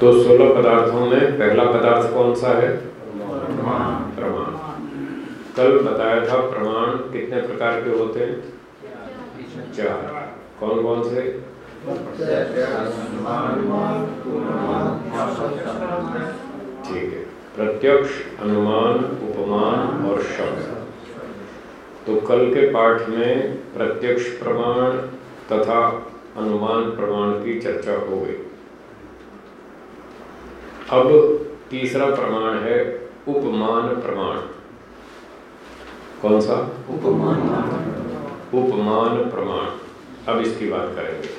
तो सोलह पदार्थों में पहला पदार्थ कौन सा है? प्रमाण। कल बताया था प्रमाण कितने प्रकार के होते हैं? चार। कौन कौन से? ठीक है। प्रत्यक्ष, अनुमान, उपमान और शब्द। तो कल के पाठ में प्रत्यक्ष प्रमाण तथा अनुमान प्रमाण की चर्चा हो गई। अब तीसरा प्रमाण है उपमान प्रमाण। कौन सा? उपमान। उपमान प्रमाण। अब इसकी बात करेंगे।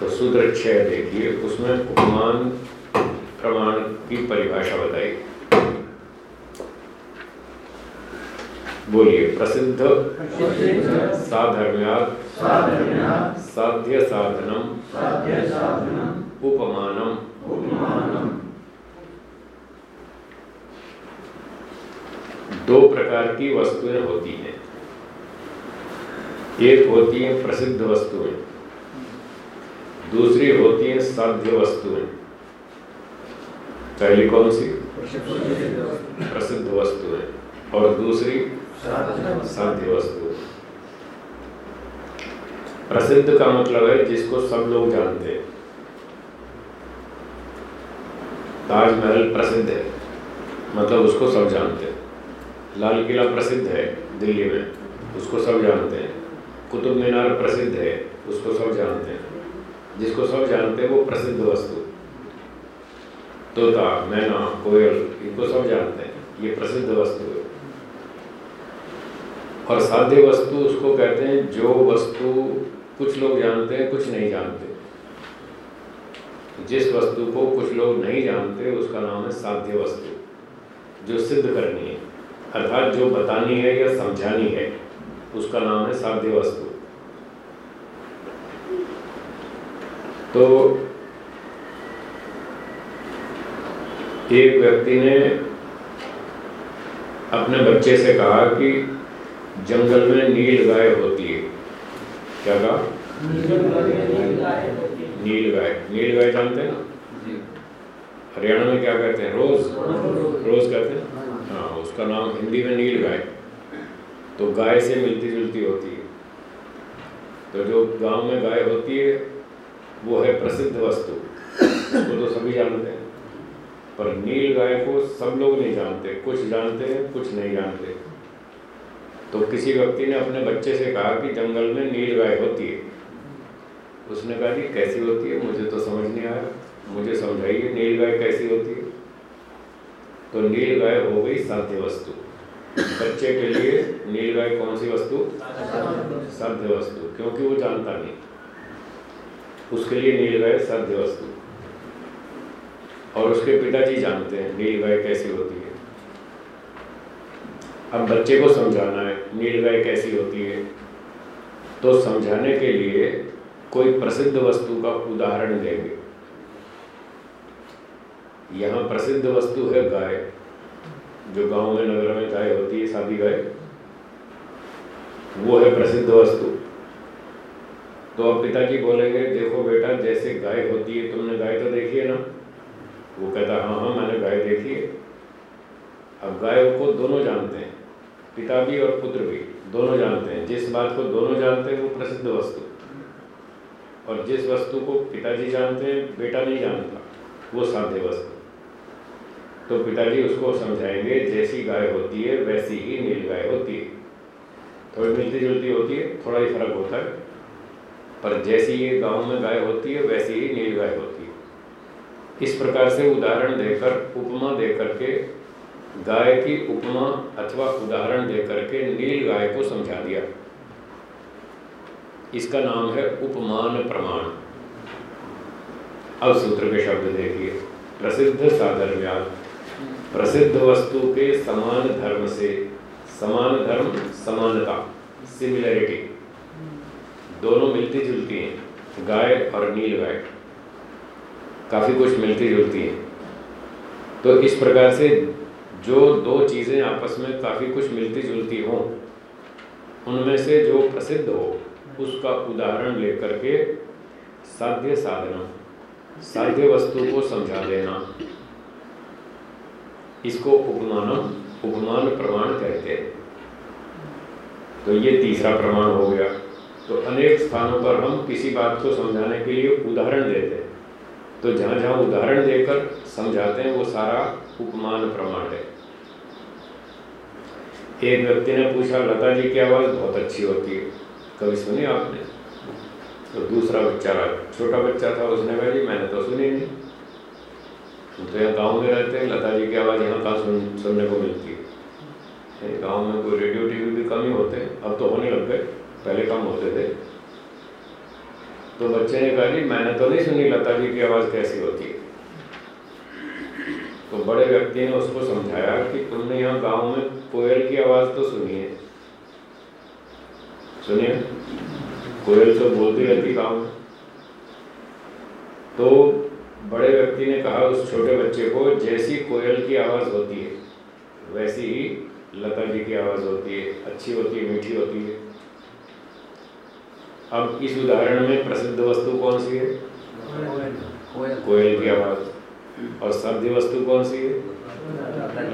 तो सूत्र छह देखिए उसमें उपमान प्रमाण की परिभाषा बताई। बोलिए प्रसिद्ध साधर्म्यात साध्य साधनम उपमानम। दो प्रकार की वस्तुएँ होती हैं। एक होती है प्रसिद्ध वस्तुएँ, दूसरी होती है साध्य वस्तुएँ। पहली कौन सी? प्रसिद्ध वस्तुएँ, और दूसरी साध्य वस्तु प्रसिद्ध का मतलब है जिसको सब लोग जानते हैं। ताजमहल प्रसिद्ध है। मतलब उसको सब जानते हैं। लाल किला प्रसिद्ध है दिल्ली में, उसको सब जानते हैं। कुतुब मीनार प्रसिद्ध है, उसको सब जानते हैं। जिसको सब जानते हैं वो प्रसिद्ध वस्तु। तोता, मैना, कोयल, इनको सब जानते हैं। ये प्रसिद्ध वस्तु है। और साध्य वस्तु उसको कहते हैं, जो वस्तु कुछ लोग जानते हैं, कुछ नहीं जानते। जिस वस्तु को कुछ लोग नहीं जानते, उसका नाम है साध्य वस्तु, जो सिद्ध करनी है, अर्थात जो बतानी है या समझानी है, उसका नाम है साध्य वस्तु। तो एक व्यक्ति ने अपने बच्चे से कहा कि जंगल में नील गाय होती है। क्या कहा? नील गाय नील गाय जानते हैं ना? हरियाणा में क्या कहते हैं? रोज? रोज। कहते हैं? हाँ। उसका नाम हिंदी में नील गाय तो गाय से मिलती जुलती होती है। तो जो गाँव में गाय होती है वो है प्रसिद्ध वस्तु। वो तो सभी जानते हैं। पर नील गाय को सब लोग नहीं जानते। कुछ जानते हैं कुछ नहीं जानते। तो किसी व्यक्ति ने अपने बच्चे से कहा कि जंगल में नील गाय होती है। उसने कहा कि कैसी होती है, मुझे तो समझ नहीं आया मुझे समझाइए, नील गाय कैसी होती है? तो नील गाय हो गई साध्य वस्तु। बच्चे के लिए नील गाय कौन सी वस्तु? साध्य वस्तु, क्योंकि वो जानता नहीं। उसके लिए नील गाय साध्य वस्तु। और उसके पिताजी जानते हैं नील गाय कैसी होती है। अब बच्चे को समझाना है, नील गाय कैसी होती है। तो समझाने के लिए कोई प्रसिद्ध वस्तु का उदाहरण देंगे। यहाँ प्रसिद्ध वस्तु है गाय। जो गाँव में, नगर में गाय होती है, सादी गाय। वो है प्रसिद्ध वस्तु। तो अब पिताजी बोलेंगे, देखो बेटा, जैसे गाय होती है, तुमने गाय तो देखी है ना? वो कहता हाँ हाँ मैंने गाय देखी है। अब गाय को दोनों जानते हैं, पिता भी और पुत्र भी, दोनों जानते हैं। जिस बात को दोनों जानते हैं, वो प्रसिद्ध वस्तु। और जिस वस्तु को पिताजी जानते हैं, बेटा नहीं जानता, वो साध्य वस्तु। तो पिताजी उसको समझाएँगे, जैसी गाय होती है, वैसी ही नील गाय होती है। थोड़ी मिलती जुलती होती है, थोड़ा ही फ़र्क होता है। पर जैसी ये गाँव में गाय होती है, वैसी ही नील गाय होती है। इस प्रकार से उदाहरण देकर, उपमा देकर के, गाय की उपमा अथवा उदाहरण देकर के नील गाय को समझा दिया। इसका नाम है उपमान प्रमाण। अब सूत्र के शब्द देखिए। प्रसिद्ध साधर्म्यात प्रसिद्ध वस्तु के समान धर्म से समान धर्म, समानता सिमिलरिटी दोनों मिलती जुलती हैं, गाय और नील गाय। काफ़ी कुछ मिलती जुलती हैं। तो इस प्रकार से जो दो चीज़ें आपस में काफ़ी कुछ मिलती जुलती हों, उनमें से जो प्रसिद्ध हो उसका उदाहरण लेकर के साध्य साधना, साध्य वस्तु को समझा देना। इसको उपमान उपमान प्रमाण कहते हैं। तो ये तीसरा प्रमाण हो गया। तो अनेक स्थानों पर हम किसी बात को समझाने के लिए उदाहरण देते हैं। तो जहाँ जहाँ उदाहरण देकर समझाते हैं, वो सारा उपमान प्रमाण है। एक व्यक्ति ने पूछा, लता जी की आवाज़ बहुत अच्छी होती है। कभी सुनी आपने। तो दूसरा बच्चा छोटा बच्चा था उसने कहा, जी, मैंने तो सुनी नहीं। हम तो यहाँ गाँव में रहते हैं, लता जी की आवाज़ यहाँ कहाँ सुन, सुनने को मिलती है। गाँव में कोई रेडियो टीवी भी कम ही होते हैं। अब तो होने लग गए, पहले कम होते थे। तो बच्चे ने कहा, जी, मैंने तो नहीं सुनी लता जी की आवाज़ कैसी होती है? तो बड़े व्यक्ति ने उसको समझाया कि तुमने यहाँ गाँव में कोयल की आवाज़ तो सुनी है। सुनिए, कोयल तो बोलती रहती गाँव में तो बड़े व्यक्ति ने कहा उस छोटे बच्चे को, जैसी कोयल की आवाज़ होती है, वैसी ही लता जी की आवाज़ होती है। अच्छी होती है, मीठी होती है। अब इस उदाहरण में प्रसिद्ध वस्तु कौन सी है? कोयल की आवाज़। और साध्य वस्तु कौन सी है?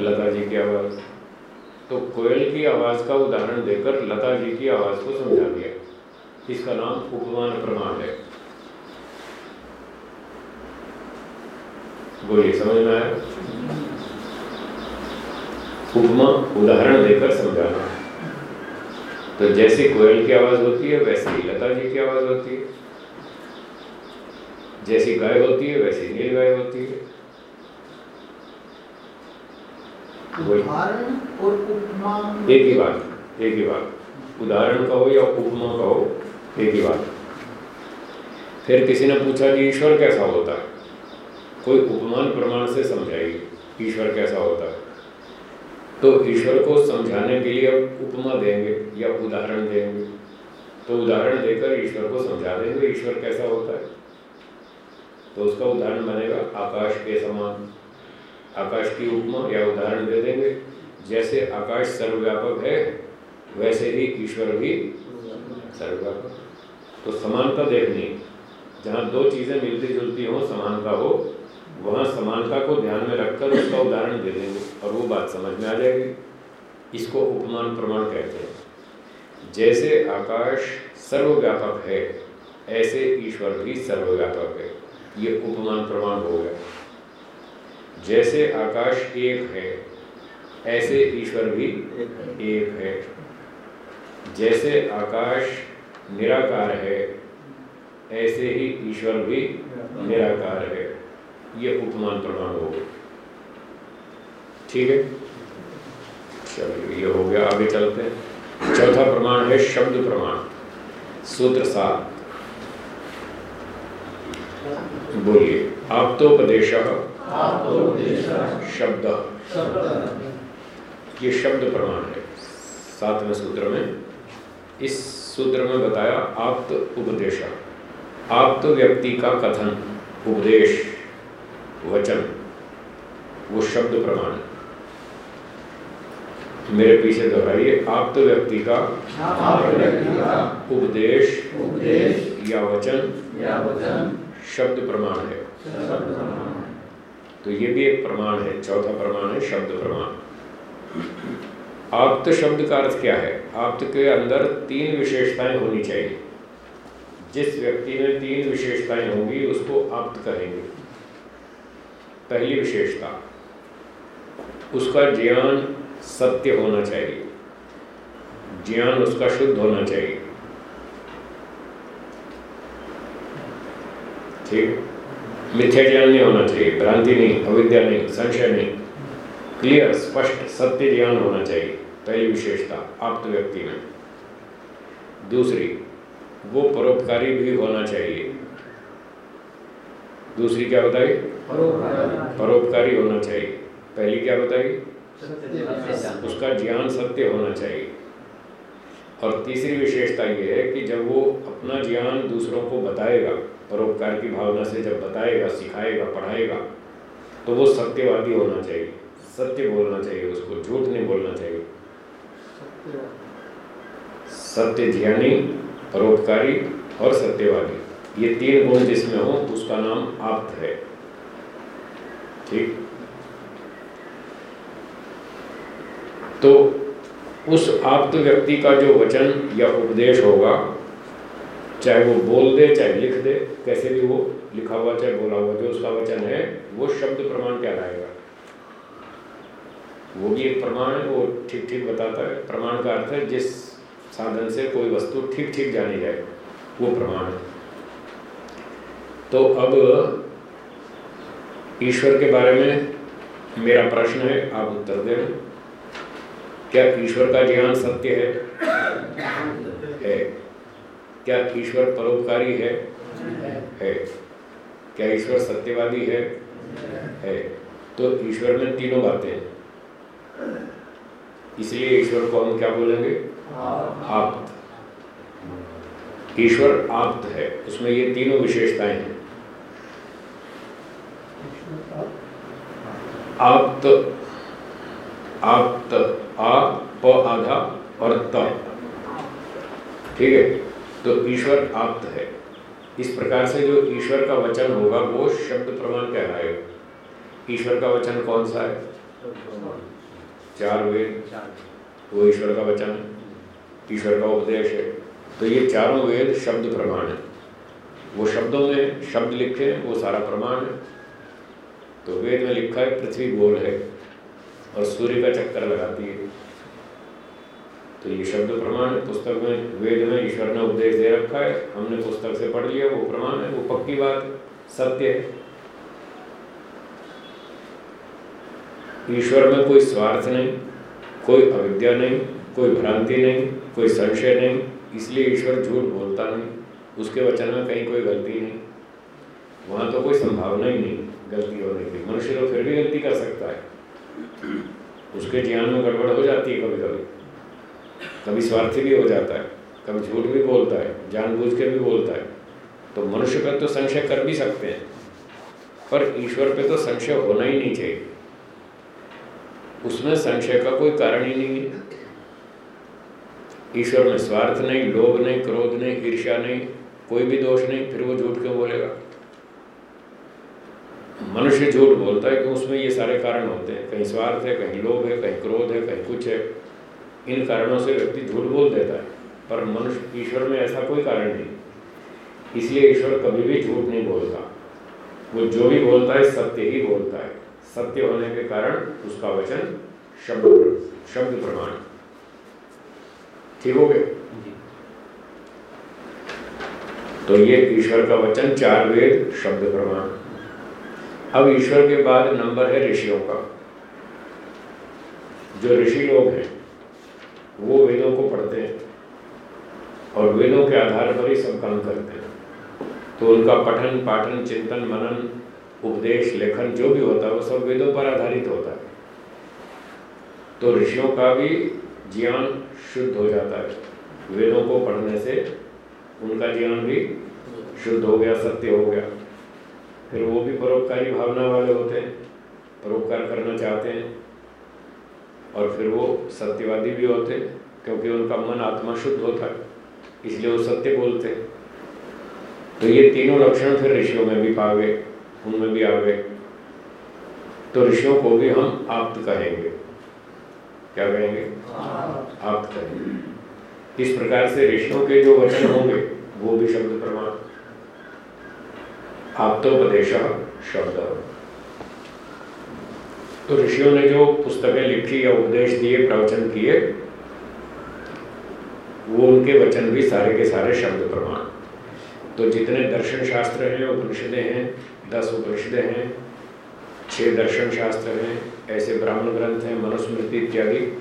लता जी की आवाज़। तो कोयल की आवाज़ का उदाहरण देकर लता जी की आवाज़ को समझा दिया। इसका नाम उपमान प्रमाण है। बोलिए, समझ में आया? उपमा उदाहरण देकर समझाना तो जैसे कोयल की आवाज़ होती है, वैसे ही लता जी की आवाज़ होती है। जैसी गाय होती है, वैसी नील गाय होती है। उदाहरण और उपमा एक ही बात, एक ही बात। उदाहरण कहो या उपमा कहो, एक ही बात। फिर किसी ने पूछा कि ईश्वर कैसा होता है? कोई उपमान प्रमाण से समझाइए ईश्वर कैसा होता है? तो ईश्वर को समझाने के लिए उपमा देंगे या उदाहरण देंगे। तो उदाहरण देकर ईश्वर को समझा देंगे ईश्वर कैसा होता है। तो उसका उदाहरण बनेगा आकाश के समान। आकाश की उपमा या उदाहरण दे देंगे। जैसे आकाश सर्वव्यापक है, वैसे ही ईश्वर भी सर्वव्यापक। तो समानता देखनी, जहाँ दो चीज़ें मिलती जुलती हो, समानता हो, वहाँ समानता को ध्यान में रखकर उसका उदाहरण दे देंगे, और वो बात समझ में आ जाएगी। इसको उपमान प्रमाण कहते हैं। जैसे आकाश सर्वव्यापक है, ऐसे ईश्वर भी सर्वव्यापक है। ये उपमान प्रमाण हो गया। जैसे आकाश एक है, ऐसे ईश्वर भी एक है। जैसे आकाश निराकार है, ऐसे ही ईश्वर भी निराकार है। ये उपमान प्रमाण हो ठीक है? चलिए, ये हो गया। आगे चलते हैं। चौथा प्रमाण है शब्द प्रमाण। सूत्र सात। बोलिए, आप तो उपदेश शब्द। ये शब्द प्रमाण है। सातवें सूत्र में। इस सूत्र में बताया आप्त उपदेश। आप्त व्यक्ति का कथन उपदेश वचन वो शब्द प्रमाण है। मेरे पीछे दोहराइए। आप्त व्यक्ति का उपदेश उपदेश या वचन या वचन शब्द प्रमाण है। तो ये भी एक प्रमाण है, चौथा प्रमाण है, शब्द प्रमाण। आप्त शब्द का अर्थ क्या है? आप्त के अंदर तीन विशेषताएँ होनी चाहिए। जिस व्यक्ति में तीन विशेषताएँ होंगी, उसको आप्त कहेंगे पहली विशेषता, उसका ज्ञान सत्य होना चाहिए। ज्ञान उसका शुद्ध होना चाहिए। ठीक? मिथ्या ज्ञान नहीं होना चाहिए भ्रांति नहीं अविद्या नहीं संशय नहीं। क्लियर स्पष्ट सत्य ज्ञान होना चाहिए पहली विशेषता आप्त व्यक्ति में। दूसरी वो परोपकारी भी होना चाहिए। दूसरी क्या बताई? परोपकारी। होना चाहिए। पहली क्या बताई? उसका ज्ञान सत्य होना चाहिए। और तीसरी विशेषता ये है कि जब वो अपना ज्ञान दूसरों को बताएगा परोपकार की भावना से जब बताएगा, सिखाएगा, पढ़ाएगा तो वो सत्यवादी होना चाहिए। सत्य बोलना चाहिए, उसको झूठ नहीं बोलना चाहिए। सत्य ज्ञानी, परोपकारी और सत्यवादी, ये तीन गुण जिसमें हो, उसका नाम आप्त है। ठीक? तो उस आप्त व्यक्ति का जो वचन या उपदेश होगा चाहे वो बोल दे, चाहे लिख दे, कैसे भी वो लिखा हुआ, चाहे बोला हुआ, जो उसका वचन है, वो शब्द प्रमाण कहलाएगा वो भी एक प्रमाण है वो ठीक ठीक बताता है। प्रमाण का अर्थ है, जिस साधन से कोई वस्तु ठीक ठीक जानी जाए, वो प्रमाण है। तो अब ईश्वर के बारे में मेरा प्रश्न है, आप उत्तर दें। क्या ईश्वर का ज्ञान सत्य है? है। क्या ईश्वर परोपकारी है? है। क्या ईश्वर सत्यवादी है? है। तो ईश्वर में तीनों बातें हैं। इसलिए ईश्वर को हम क्या बोलेंगे? आप्त। ईश्वर आप्त है। उसमें ये तीनों विशेषताएँ हैं। आप्त आप्त, आ, प आधा और त। ठीक है? तो ईश्वर आप्त है। इस प्रकार से जो ईश्वर का वचन होगा, वो शब्द प्रमाण कहलाएगा। ईश्वर का वचन कौन सा है? चार वेद। वो ईश्वर का वचन। है ईश्वर का उपदेश है। तो ये चारों वेद शब्द प्रमाण है। वो शब्दों में शब्द लिखे हैं, वो सारा प्रमाण है। तो वेद में लिखा है, पृथ्वी गोल है। और सूर्य का चक्कर लगाती है। तो ये शब्द प्रमाण है पुस्तक में वेद में ईश्वर ने उपदेश दे रखा है। हमने पुस्तक से पढ़ लिया, वो प्रमाण है, वो पक्की बात है, सत्य है। ईश्वर में कोई स्वार्थ नहीं, कोई अविद्या नहीं, कोई भ्रांति नहीं, कोई संशय नहीं, इसलिए ईश्वर झूठ बोलता नहीं, उसके वचन में कहीं कोई गलती नहीं। वहाँ तो कोई संभावना ही नहीं, गलती होने की। मनुष्य तो फिर भी गलती कर सकता है। उसके ज्ञान में गड़बड़ हो जाती है कभी कभी कभी स्वार्थी भी हो जाता है, कभी झूठ भी बोलता है, जानबूझ के भी बोलता है। तो मनुष्य पर तो संशय कर भी सकते हैं, पर ईश्वर पे तो संशय होना ही नहीं चाहिए। उसमें संशय का कोई कारण ही नहीं है। ईश्वर में स्वार्थ नहीं, लोभ नहीं, क्रोध नहीं, ईर्ष्या नहीं, कोई भी दोष नहीं, फिर वो झूठ क्यों बोलेगा? मनुष्य झूठ बोलता है कि उसमें ये सारे कारण होते हैं। कहीं स्वार्थ है, कहीं लोभ है, कहीं क्रोध है, कहीं कुछ है। इन कारणों से व्यक्ति झूठ बोल देता है पर मनुष्य ईश्वर में ऐसा कोई कारण नहीं। इसलिए ईश्वर कभी भी झूठ नहीं बोलता। वो जो भी बोलता है सत्य ही बोलता है। सत्य होने के कारण उसका वचन शब्द शब्द प्रमाण। ठीक हो गए तो ये ईश्वर का वचन चार वेद शब्द प्रमाण। अब ईश्वर के बाद नंबर है ऋषियों का। जो ऋषि लोग हैं वो वेदों को पढ़ते हैं और वेदों के आधार पर ही सब काम करते हैं। तो उनका पठन, पाठन, चिंतन, मनन, उपदेश, लेखन, जो भी होता है, वो सब वेदों पर आधारित होता है। तो ऋषियों का भी ज्ञान शुद्ध हो जाता है। वेदों को पढ़ने से उनका ज्ञान भी शुद्ध हो गया, सत्य हो गया। फिर वो भी परोपकारी भावना वाले होते हैं, परोपकार करना चाहते हैं। और फिर वो सत्यवादी भी होते, क्योंकि उनका मन आत्मा शुद्ध होता है, इसलिए वो सत्य बोलते तो ये तीनों लक्षण फिर ऋषियों में भी पा गए उनमें भी आ गए तो ऋषियों को भी हम आप्त कहेंगे। क्या कहेंगे? आप्त कहेंगे। इस प्रकार से ऋषियों के जो वचन होंगे, वो भी शब्द प्रमाण। आप्तोपदेश शब्द। तो ऋषियों ने जो पुस्तकें लिखी या उपदेश दिए, प्रवचन किए, वो उनके वचन भी सारे के सारे शब्द प्रमाण। तो जितने दर्शन शास्त्र हैं, उपनिषदें हैं, दस उपनिषदें हैं, छह दर्शन शास्त्र हैं, ऐसे ब्राह्मण ग्रंथ हैं, मनुस्मृति इत्यादि,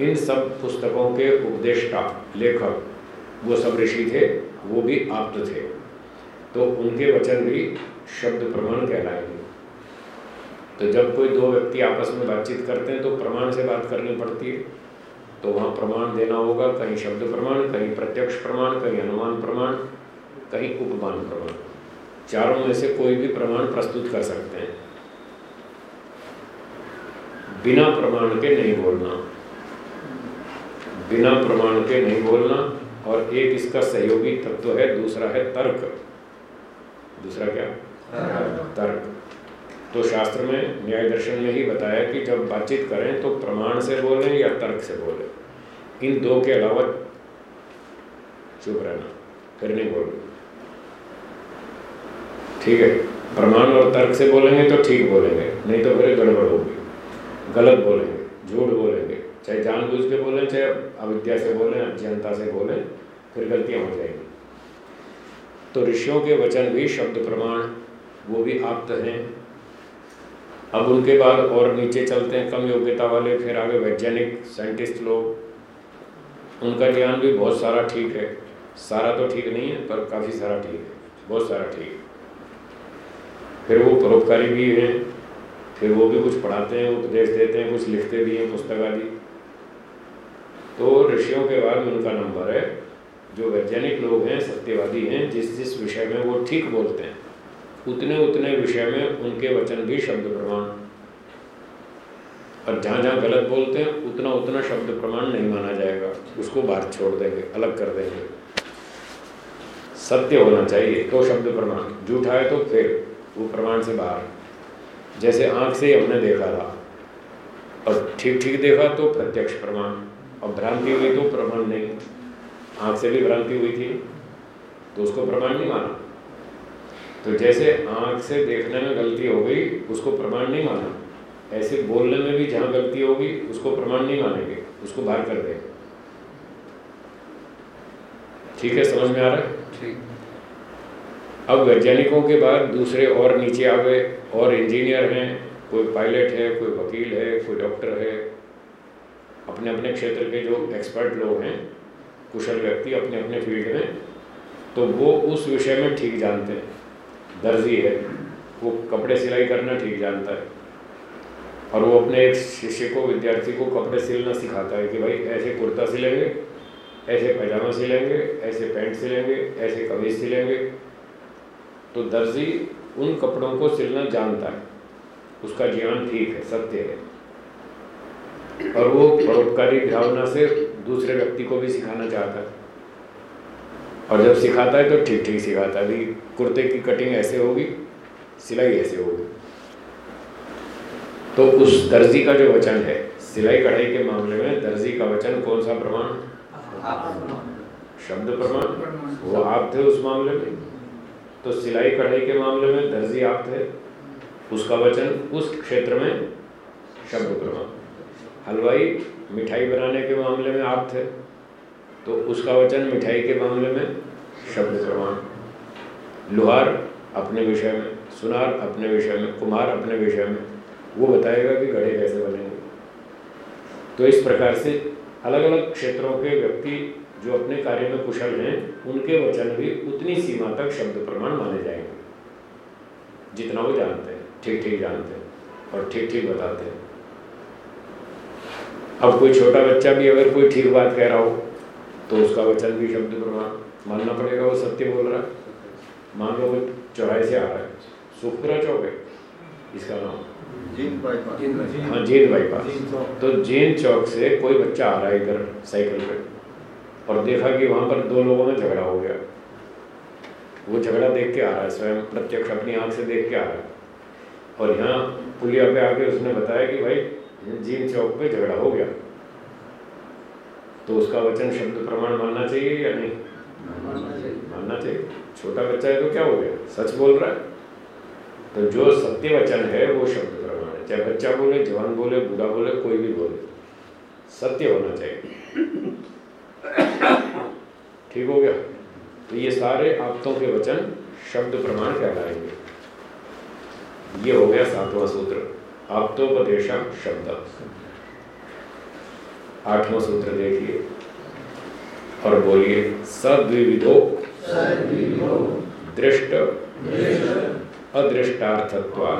इन सब पुस्तकों के उपदेष्टा लेखक वो सब ऋषि थे, वो भी आप्त थे। तो उनके वचन भी शब्द प्रमाण कहलाएँगे तो जब कोई दो व्यक्ति आपस में बातचीत करते हैं तो प्रमाण से बात करनी पड़ती है। तो वहाँ प्रमाण देना होगा कहीं शब्द प्रमाण कहीं प्रत्यक्ष प्रमाण कहीं अनुमान प्रमाण कहीं उपमान प्रमाण। चारों में से कोई भी प्रमाण प्रस्तुत कर सकते हैं। बिना प्रमाण के नहीं बोलना। बिना प्रमाण के नहीं बोलना और एक इसका सहयोगी तत्व है दूसरा है तर्क। दूसरा क्या? तर्क। तो शास्त्र में, न्याय दर्शन में ही बताया कि जब बातचीत करें तो प्रमाण से बोलें या तर्क से बोलें। इन दो के अलावा चुप रहना फिर नहीं बोलना। ठीक है, प्रमाण और तर्क से बोलेंगे तो ठीक बोलेंगे, नहीं तो फिर गड़बड़ होगी। गलत बोलेंगे, झूठ बोलेंगे, चाहे जानबूझ के बोलें, चाहे अविद्या से बोलें, अज्ञानता से बोलें, फिर गलतियाँ हो जाएँगी। तो ऋषियों के वचन भी, शब्द प्रमाण, वो भी आप्त हैं। अब उनके बाद और नीचे चलते हैं, कम योग्यता वाले, फिर आगे वैज्ञानिक साइंटिस्ट लोग। उनका ज्ञान भी बहुत सारा ठीक है। सारा तो ठीक नहीं है, पर काफ़ी सारा ठीक है। बहुत सारा ठीक है। फिर वो परोपकारी भी हैं। फिर वो भी कुछ पढ़ाते हैं, उपदेश देते हैं, कुछ लिखते भी हैं, पुस्तक आदि। तो ऋषियों के बाद उनका नंबर है, जो वैज्ञानिक लोग हैं, सत्यवादी हैं, जिस जिस विषय में वो ठीक बोलते हैं। उतने उतने विषय में उनके वचन भी शब्द प्रमाण। और जहाँ जहाँ गलत बोलते हैं, उतना उतना शब्द प्रमाण नहीं माना जाएगा। उसको बाहर छोड़ देंगे, अलग कर देंगे। सत्य होना चाहिए तो शब्द प्रमाण। झूठा है तो फिर वो प्रमाण से बाहर जैसे आँख से हमने देखा था, और ठीक ठीक देखा तो प्रत्यक्ष प्रमाण, और भ्रांति हुई तो प्रमाण नहीं। आँख से भी भ्रांति हुई थी तो उसको प्रमाण नहीं माना। तो जैसे आँख से देखने में गलती हो गई उसको प्रमाण नहीं माना ऐसे बोलने में भी जहाँ गलती होगी उसको प्रमाण नहीं मानेंगे उसको बाहर कर देंगे। ठीक है समझ में आ रहा है? ठीक। अब वैज्ञानिकों के बाद दूसरे और नीचे आ गए और इंजीनियर हैं कोई पायलट है कोई वकील है कोई डॉक्टर है। अपने अपने क्षेत्र के जो एक्सपर्ट लोग हैं कुशल व्यक्ति अपने अपने फ़ील्ड में तो वो उस विषय में ठीक जानते हैं। दर्जी है वो कपड़े सिलाई करना ठीक जानता है। और वो अपने एक शिष्य को, विद्यार्थी को कपड़े सिलना सिखाता है कि भाई, ऐसे कुर्ता सिलेंगे, ऐसे पैजामा सिलेंगे, ऐसे पैंट सिलेंगे, ऐसे कमीज सिलेंगे। तो दर्जी उन कपड़ों को सिलना जानता है। उसका ज्ञान ठीक है, सत्य है। और वो परोपकारी भावना से दूसरे व्यक्ति को भी सिखाना चाहता है। और जब सिखाता है तो ठीक ठीक सिखाता है। भाई कुर्ते की कटिंग ऐसे होगी, सिलाई ऐसे होगी। तो उस दर्जी का जो वचन है, सिलाई कढ़ाई के मामले में दर्जी का वचन कौन सा प्रमाण? शब्द प्रमाण। वो आप थे उस मामले में। तो सिलाई कढ़ाई के मामले में दर्जी आप थे। उसका वचन उस क्षेत्र में शब्द प्रमाण। हलवाई मिठाई बनाने के मामले में आप थे। तो उसका वचन मिठाई के मामले में शब्द प्रमाण। लोहार अपने विषय में, सुनार अपने विषय में कुमार अपने विषय में, वो बताएगा कि गढ़े कैसे बनेंगे। तो इस प्रकार से अलग अलग क्षेत्रों के व्यक्ति जो अपने कार्य में कुशल हैं, उनके वचन भी उतनी सीमा तक शब्द प्रमाण माने जाएँगे। जितना वो जानते हैं ठीक ठीक जानते हैं और ठीक ठीक बताते हैं। अब कोई छोटा बच्चा भी अगर कोई ठीक बात कह रहा हो तो उसका वचन भी शब्द प्रमाण मानना पड़ेगा वो सत्य बोल रहा है। मान लो वो चौराहे से आ रहा है। सुखपुरा चौक है इसका नाम। हाँ जीन बाईपास तो जीन चौक से कोई बच्चा आ रहा है इधर साइकिल पे और देखा कि वहाँ पर दो लोगों में झगड़ा हो गया। वो झगड़ा देख के आ रहा है स्वयं प्रत्यक्ष अपनी आँख से देख के आ रहा है। और यहाँ पुलिया पे आके उसने बताया कि भाई जीन चौक पे झगड़ा हो गया। तो उसका वचन शब्द प्रमाण मानना चाहिए या नहीं? मानना चाहिए। छोटा बच्चा है तो क्या हो गया? सच बोल रहा है? तो जो सत्य वचन है, वो शब्द प्रमाण है। चाहे बच्चा बोले, जवान बोले, बूढ़ा बोले, कोई भी बोले, सत्य होना चाहिए। ठीक हो गया? तो ये सारे आप्तों के वचन शब्द प्रमाण कहलाएँगे। ये हो गया सातवां सूत्र आप्तोपदेश शब्द। आठवां सूत्र देखिए। और बोलिए, सद्विविधो, दृष्ट अदृष्टार्थत्वा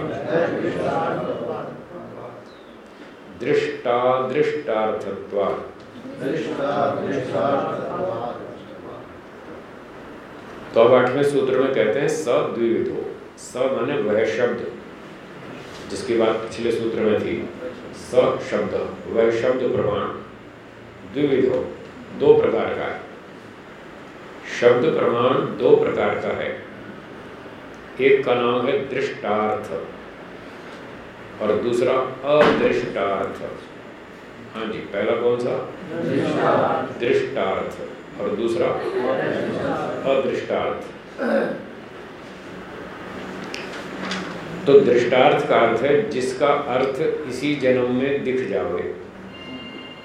दृष्टा दृष्टार्थत्वा तो अब आठवें सूत्र में कहते हैं, सद्विविधो। स माने वह शब्द। जिसकी बात पिछले सूत्र में थी, स शब्द, वह शब्द प्रमाण। द्विविधो दो प्रकार का है। शब्द प्रमाण दो प्रकार का है। एक का नाम है दृष्टार्थ और दूसरा अदृष्टार्थ। हाँ जी पहला कौन सा? दृष्टार्थ। और दूसरा? अदृष्टार्थ। तो दृष्टार्थ का अर्थ है जिसका अर्थ इसी जन्म में दिख जावे।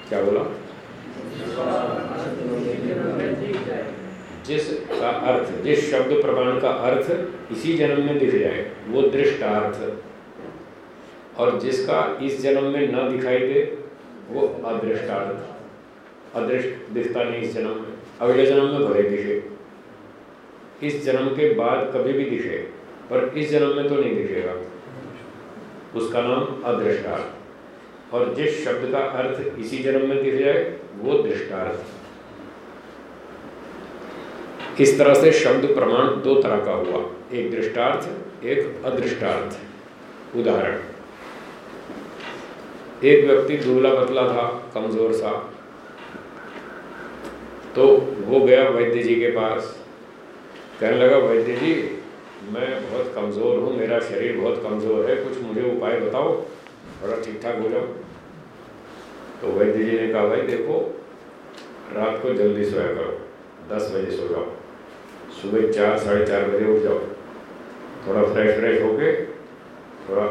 क्या बोला? जिस का अर्थ, जिस शब्द प्रमाण का अर्थ इसी जन्म में दिख जाए, वो दृष्टार्थ। और जिसका इस जन्म में न दिखाई दे, वो अदृष्टार्थ। अदृष्ट दिखता नहीं इस जन्म में। अगले जन्म में भले दिखे। इस जन्म के बाद कभी भी दिखे, पर इस जन्म में तो नहीं दिखेगा। उसका नाम अदृष्टार्थ। और जिस शब्द का अर्थ इसी जन्म में दिख जाए, वो दृष्टार्थ इस तरह से शब्द प्रमाण दो तरह का हुआ? एक दृष्टार्थ, एक अदृष्टार्थ। उदाहरण। एक व्यक्ति दुबला पतला था, कमज़ोर सा तो वो गया वैद्य जी के पास। कहने लगा, वैद्य जी, मैं बहुत कमज़ोर हूँ, मेरा शरीर बहुत कमज़ोर है, कुछ मुझे उपाय बताओ? थोड़ा ठीक ठाक हो जाओ। तो वैद्य जी ने कहा भाई देखो, रात को जल्दी सोया करो। दस बजे सो जाओ। सुबह चार, साढ़े चार बजे उठ जाओ। थोड़ा फ्रेश फ्रेश होके थोड़ा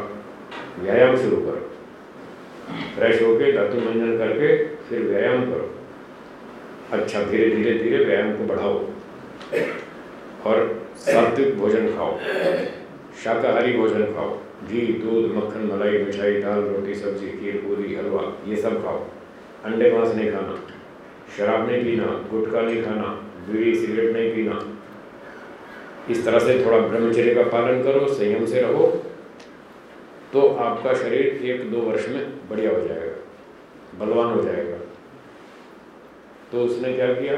व्यायाम शुरू करो। फ्रेश होके धातु मंजन करके फिर व्यायाम करो। अच्छा धीरे धीरे धीरे व्यायाम को बढ़ाओ। और सात्विक भोजन खाओ। शाकाहारी भोजन खाओ। घी, दूध, मक्खन, मलाई, मिठाई, दाल, रोटी, सब्ज़ी, खीर, पूरी, हलवा, ये सब खाओ। अंडे मांस नहीं खाना, शराब नहीं पीना, गुटखा नहीं खाना, बीड़ी, सिगरेट नहीं पीना। इस तरह से थोड़ा ब्रह्मचर्य का पालन करो, संयम से रहो तो आपका शरीर एक दो वर्ष में बढ़िया हो जाएगा, बलवान हो जाएगा। तो उसने क्या किया?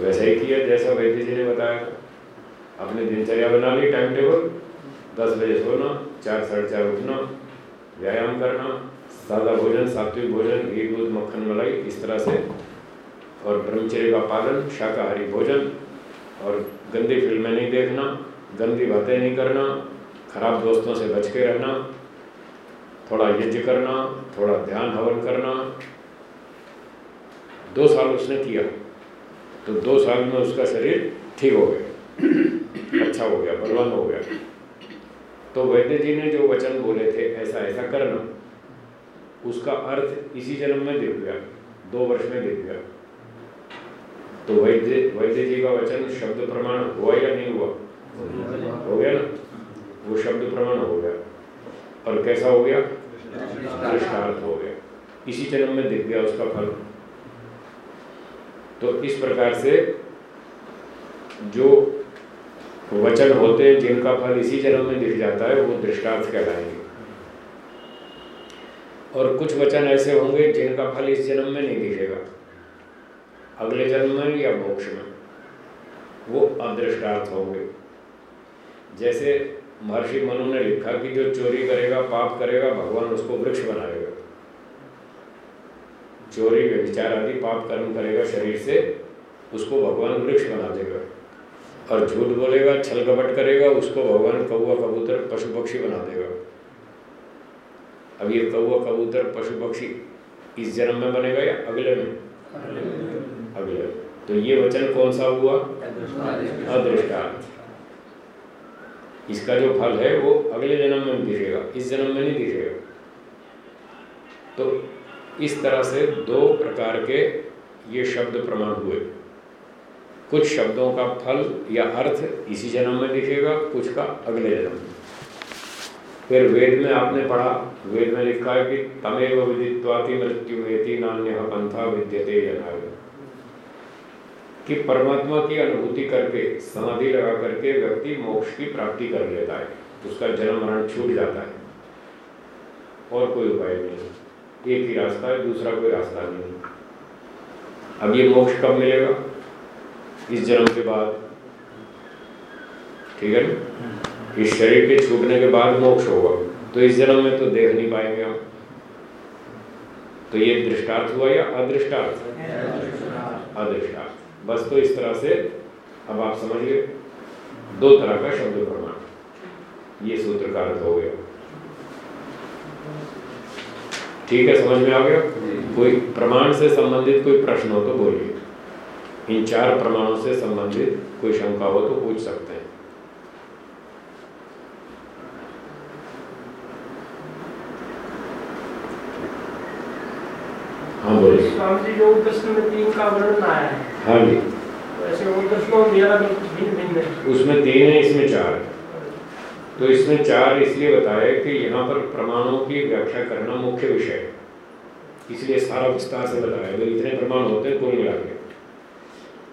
वैसा ही किया, जैसा वैद्य जी ने बताया अपने दिनचर्या बना ली टाइम टेबल दस बजे सोना चार, साढ़े चार उठना, व्यायाम करना, सादा भोजन, सात्विक भोजन घी दूध मक्खन मलाई, इस तरह से। और ब्रह्मचर्य का पालन, शाकाहारी भोजन, और गंदी फ़िल्में नहीं देखना, गंदी बातें नहीं करना, खराब दोस्तों से बच के रहना, थोड़ा यज्ञ करना, थोड़ा ध्यान हवन करना। दो साल उसने किया तो दो साल में उसका शरीर ठीक हो गया। अच्छा हो गया, बलवान हो गया। तो वैद्य जी ने जो वचन बोले थे, ऐसा ऐसा करना। उसका अर्थ इसी जन्म में दिख गया दो वर्ष में दिख गया तो वैद्य वैद्य जी का वचन शब्द प्रमाण हुआ या नहीं हुआ? हो गया ना? वो शब्द प्रमाण हो गया। और कैसा हो गया? दृष्टार्थ हो गया। इसी जन्म में दिख गया उसका फल। तो इस प्रकार से जो वचन होते हैं, जिनका फल इसी जन्म में दिख जाता है, वो दृष्टार्थ कहलाएँगे। और कुछ वचन ऐसे होंगे, जिनका फल इस जन्म में नहीं दिखेगा। अगले जन्म में या मोक्ष में, वो अदृष्टार्थ होंगे। जैसे महर्षि मनु ने लिखा कि जो चोरी करेगा, पाप करेगा, भगवान उसको वृक्ष बनाएगा। चोरी व्यविचार आदि, पाप कर्म करेगा, शरीर से, उसको भगवान वृक्ष बना देगा। और झूठ बोलेगा छल कपट करेगा, उसको भगवान कौआ कबूतर पशु पक्षी बना देगा। अब ये कौआ कबूतर पशु पक्षी इस जन्म में बनेगा या अगले में? अगले। तो ये वचन कौन सा हुआ? अदृष्टार्थ इसका जो फल है, वो अगले जन्म में दिखेगा, इस जन्म में नहीं दिखेगा। तो इस तरह से दो प्रकार के ये शब्द प्रमाण हुए। कुछ शब्दों का फल या अर्थ इसी जन्म में दिखेगा, कुछ का अगले जन्म में। फिर वेद में आपने पढ़ा, वेद में लिखा है कि तमेव विदित्वाति मृत्यु वेति नान्य पंथा विद्यते यथाय। कि परमात्मा की अनुभूति करके, समाधि लगा करके व्यक्ति मोक्ष की प्राप्ति कर लेता है, उसका जन्म मरण छूट जाता है। और कोई उपाय नहीं एक ही रास्ता है, दूसरा कोई रास्ता नहीं अब ये मोक्ष कब मिलेगा? इस जन्म के बाद। ठीक है ना? इस शरीर के छूटने के बाद मोक्ष होगा। तो इस जन्म में तो देख नहीं पाएँगे हम। तो ये दृष्टार्थ हुआ या अदृष्टार्थ? अदृष्टार्थ। बस तो इस तरह से अब आप समझिए दो तरह का शब्द प्रमाण। ये सूत्र का अर्थ हो गया। ठीक है समझ में आ गया? कोई प्रमाण से संबंधित कोई प्रश्न हो तो बोलिए। इन चार प्रमाणों से संबंधित कोई शंका हो तो पूछ सकते हैं। हाँ बोलिए। स्वामी जी में तीन का वर्णन आया है हाँ जी। है। उसमें तीन है इसमें चार है। तो इसमें चार इसलिए बताया कि यहाँ पर प्रमाणों की व्याख्या करना मुख्य विषय है। इसलिए सारा विस्तार से बताया तो इतने प्रमाण होते हैं कुल मिला के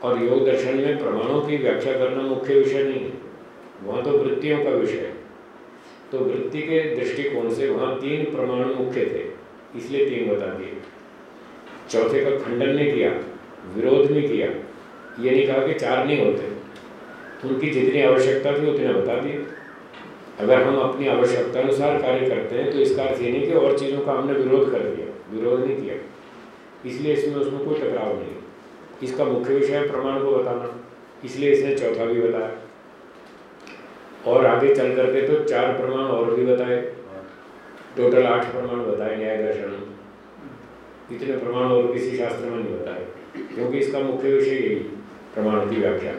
और योग दर्शन में प्रमाणों की व्याख्या करना मुख्य विषय नहीं है। वहाँ तो वृत्तियों का विषय है। तो वृत्ति के दृष्टिकोण से वहाँ तीन प्रमाण मुख्य थे, इसलिए तीन बता दिए। चौथे का खंडन नहीं किया, विरोध नहीं किया। ये नहीं कहा कि चार नहीं होते। उनकी जितनी आवश्यकता थी उतने बता दिए। अगर हम अपनी आवश्यकता अनुसार कार्य करते हैं तो इसका अर्थ ये नहीं कि और चीज़ों का हमने विरोध कर दिया, विरोध नहीं किया। इसलिए इसमें उसमें कोई टकराव नहीं इसका मुख्य विषय है प्रमाण को बताना। इसलिए इसने चौथा भी बताया। और आगे चल करके तो चार प्रमाण और भी बताए। टोटल आठ प्रमाण बताए न्याय दर्शन इतने प्रमाण और किसी शास्त्र में नहीं बताए, क्योंकि इसका मुख्य विषय यही प्रमाण की व्याख्या।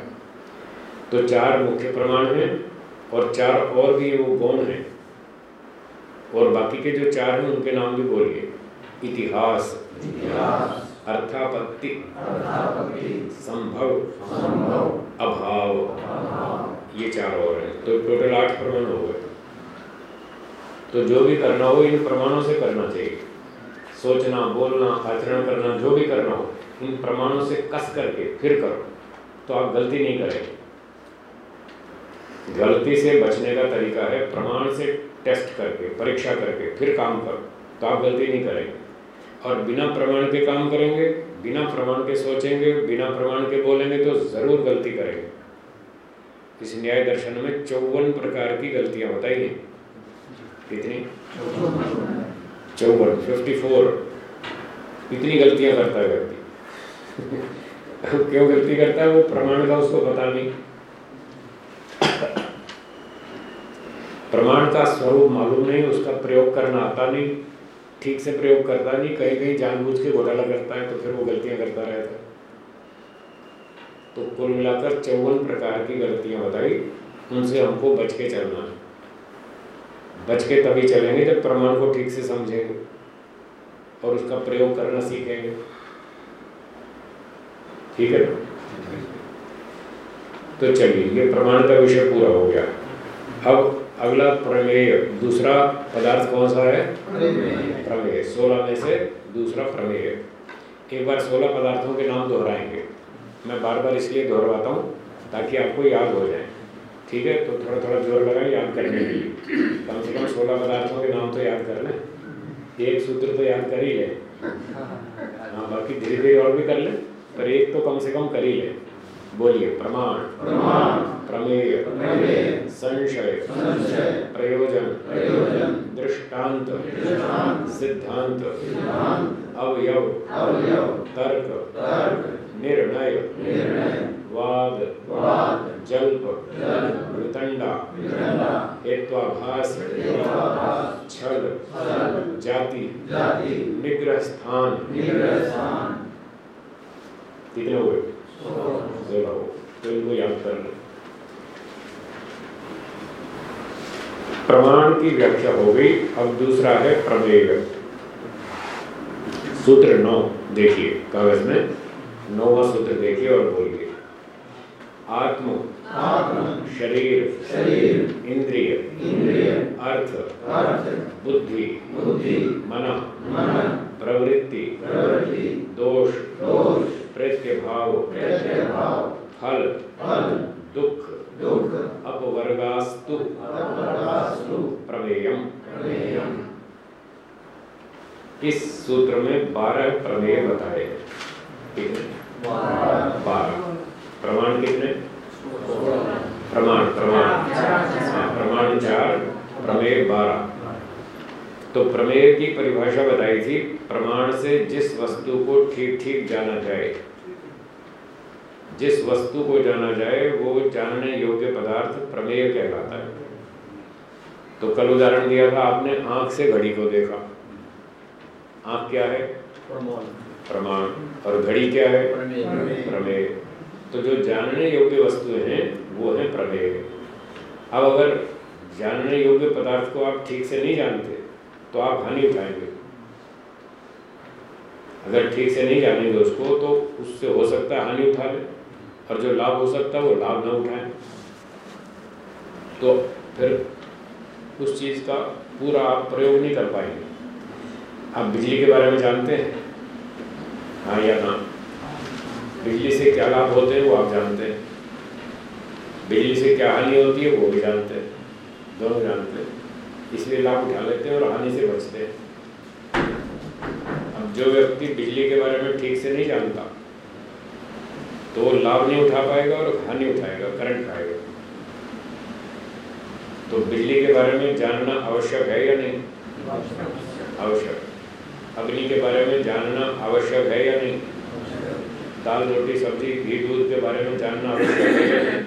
तो चार मुख्य प्रमाण हैं और चार और भी वो गौण हैं। और बाकी के जो चार हैं, उनके नाम भी बोलिए। इतिहास। अर्थापत्ति। संभव। अभाव। ये चार और हैं। तो टोटल आठ प्रमाण हो गए। तो जो भी करना हो इन प्रमाणों से करना चाहिए। सोचना बोलना आचरण करना जो भी करना हो इन प्रमाणों से कस करके फिर करो। तो आप गलती नहीं करेंगे। गलती से बचने का तरीका है प्रमाण से टेस्ट करके परीक्षा करके फिर काम करो। तो आप गलती नहीं करेंगे। और बिना प्रमाण के काम करेंगे, बिना प्रमाण के सोचेंगे, बिना प्रमाण के बोलेंगे तो ज़रूर गलती करेंगे। इस न्याय दर्शन में चौवन प्रकार की गलतियाँ बताई हैं कितनी? चौवन। फिफ्टी फोर इतनी गलतियाँ करता है व्यक्ति। क्यों गलती करता है? वो प्रमाण का उसको पता नहीं। प्रमाण का स्वरूप मालूम नहीं, उसका प्रयोग करना आता नहीं। ठीक से प्रयोग करता नहीं कहीं कहीं जानबूझ के घोटाला करता है तो फिर वो गलतियाँ करता रहता है। तो कुल मिलाकर चौवन प्रकार की गलतियाँ बताई, उनसे हमको बच के चलना है। बच के तभी चलेंगे जब प्रमाण को ठीक से समझेंगे और उसका प्रयोग करना सीखेंगे। ठीक है तो चलिए, ये प्रमाण का विषय पूरा हो गया। अब अगला प्रमेय दूसरा पदार्थ कौन सा है? प्रमेय। सोलह में से दूसरा प्रमेय। एक बार सोलह पदार्थों के नाम दोहराएँगे। मैं बार बार इसलिए दोहराता हूँ ताकि आपको याद हो जाए। ठीक है? तो थोड़ा थोड़ा ज़ोर लगाए याद करने के लिए। कम से कम सोलह पदार्थों के नाम तो याद कर लें। एक सूत्र तो याद कर ही लें। हाँ बाकी धीरे धीरे और भी कर लें पर एक तो कम से कम कर ही ले। बोलिए प्रमाण। प्रमाण। प्रमेय। प्रमेय। संशय। संशय। प्रयोजन। प्रयोजन। दृष्टांत। सिद्धांत। सिद्धांत। अवयव। अवयव। तर्क। तर्क। निर्णय। निर्णय। वाद। वाद। जल्प। वितंडा हेत्वाभास। छल। छल। जाति। जाति। निग्रह स्थान निग्रह स्थान कितने हुए हो तो इनको याद कर लो प्रमाण की व्याख्या हो गई अब दूसरा है प्रमेय सूत्र नौ देखिए कागज़ में नौवा सूत्र देखिए और बोलिए। आत्म आत्म शरीर शरीर इंद्रिय इंद्रिय अर्थ अर्थ बुद्धि बुद्धि मन मन प्रवृत्ति प्रवृत्ति दोष दोष प्रत्यभाव। प्रत्यय भाव प्रेस के भाव फल। फल। दुख। दुख। अपवर्गास्तु। अपवर्गास्तु। प्रमेयम। प्रमेयम। इस सूत्र में बारह प्रमेय बताए कितने बारह। प्रमाण कितने? प्रमाण प्रमाण। हाँ, प्रमाण चार प्रमेय बारह। तो प्रमेय की परिभाषा बताई थी प्रमाण से जिस वस्तु को ठीक ठीक जाना जाए। जिस वस्तु को जाना जाए वो जानने योग्य पदार्थ प्रमेय कहलाता है। तो कल उदाहरण दिया था आपने आँख से घड़ी को देखा। आँख क्या है? प्रमाण। और घड़ी क्या है? प्रमेय। तो जो जानने योग्य वस्तु हैं वो है प्रमेय। अब अगर जानने योग्य पदार्थ को आप ठीक से नहीं जानते तो आप हानि उठाएँगे। अगर ठीक से नहीं जानेंगे उसको तो उससे हो सकता है हानि उठा ले, और जो लाभ हो सकता है वो लाभ ना उठाए। तो फिर उस चीज़ का पूरा आप प्रयोग नहीं कर पाएँगे। आप बिजली के बारे में जानते हैं? हाँ या ना? बिजली से क्या लाभ होते हैं वो आप जानते हैं। बिजली से क्या हानि होती है वो भी जानते हैं। दोनों जानते हैं। इसलिए लाभ उठा लेते हैं और हानि से बचते हैं। अब जो व्यक्ति बिजली के बारे में ठीक से नहीं जानता तो लाभ नहीं उठा पाएगा और हानि उठाएगा, करंट खाएगा। तो बिजली के बारे में जानना आवश्यक है या नहीं? आवश्यक। अग्नि के बारे में जानना आवश्यक है या नहीं? दाल, रोटी, सब्ज़ी, घी, दूध के बारे में जानना आवश्यक है या नहीं?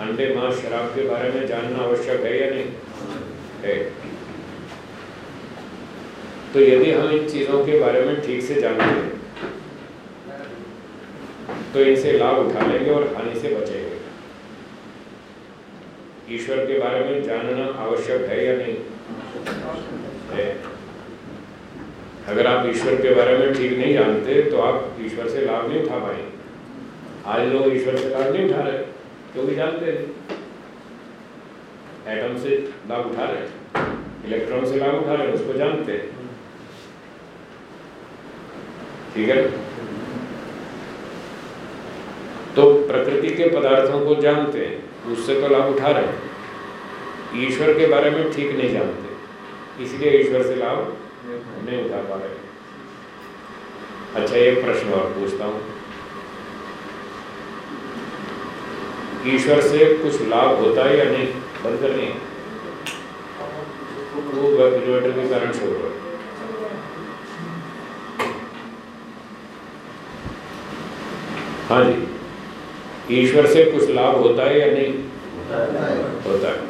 अंडे, मांस, शराब के बारे में जानना आवश्यक है या नहीं? है। तो यदि हम इन चीज़ों के बारे में ठीक से जानते हैं तो इनसे लाभ उठा लेंगे और हानि से बचेंगे। ईश्वर के बारे में जानना आवश्यक है या नहीं? है। अगर आप ईश्वर के बारे में ठीक नहीं जानते तो आप ईश्वर से लाभ नहीं उठा पाएँगे। आज लोग ईश्वर से लाभ नहीं उठा रहे, क्योंकि जानते हैं। एटम से लाभ उठा रहे इलेक्ट्रॉन से लाभ उठा रहे उसको जानते हैं। ठीक है? तो प्रकृति के पदार्थों को जानते हैं, उससे तो लाभ उठा रहे हैं। ईश्वर के बारे में ठीक नहीं जानते, इसलिए ईश्वर से लाभ नहीं उठा पा रहे अच्छा एक प्रश्न और पूछता हूँ। ईश्वर से कुछ लाभ होता है या नहीं? बंद करनी है। वो के कारण रहा है। हाँ जी। ईश्वर से कुछ लाभ होता है या नहीं? होता है।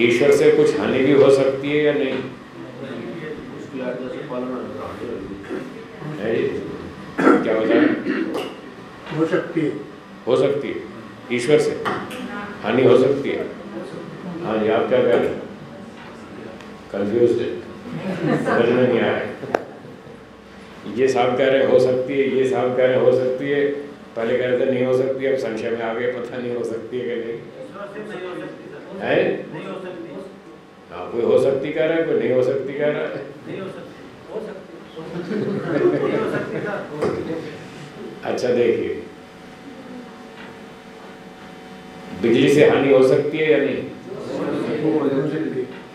ईश्वर से कुछ हानि भी हो सकती है या नहीं? है क्या होता है? हो सकती है। हो सकती है। ईश्वर से हानि हो सकती है। हाँ आप क्या कह रहे कंफ्यूज समझ में नहीं आ आया ये साहब कह रहे हो सकती है, ये साहब कह रहे हो सकती है। पहले कह रहे थे नहीं हो सकती, अब संशय में आ गए, पता नहीं हो सकती है कि नहीं। है? हाँ कोई हो सकती कह रहा है, कोई नहीं हो सकती कह रहा है। अच्छा देखिए। बिजली से हानि हो सकती है या नहीं?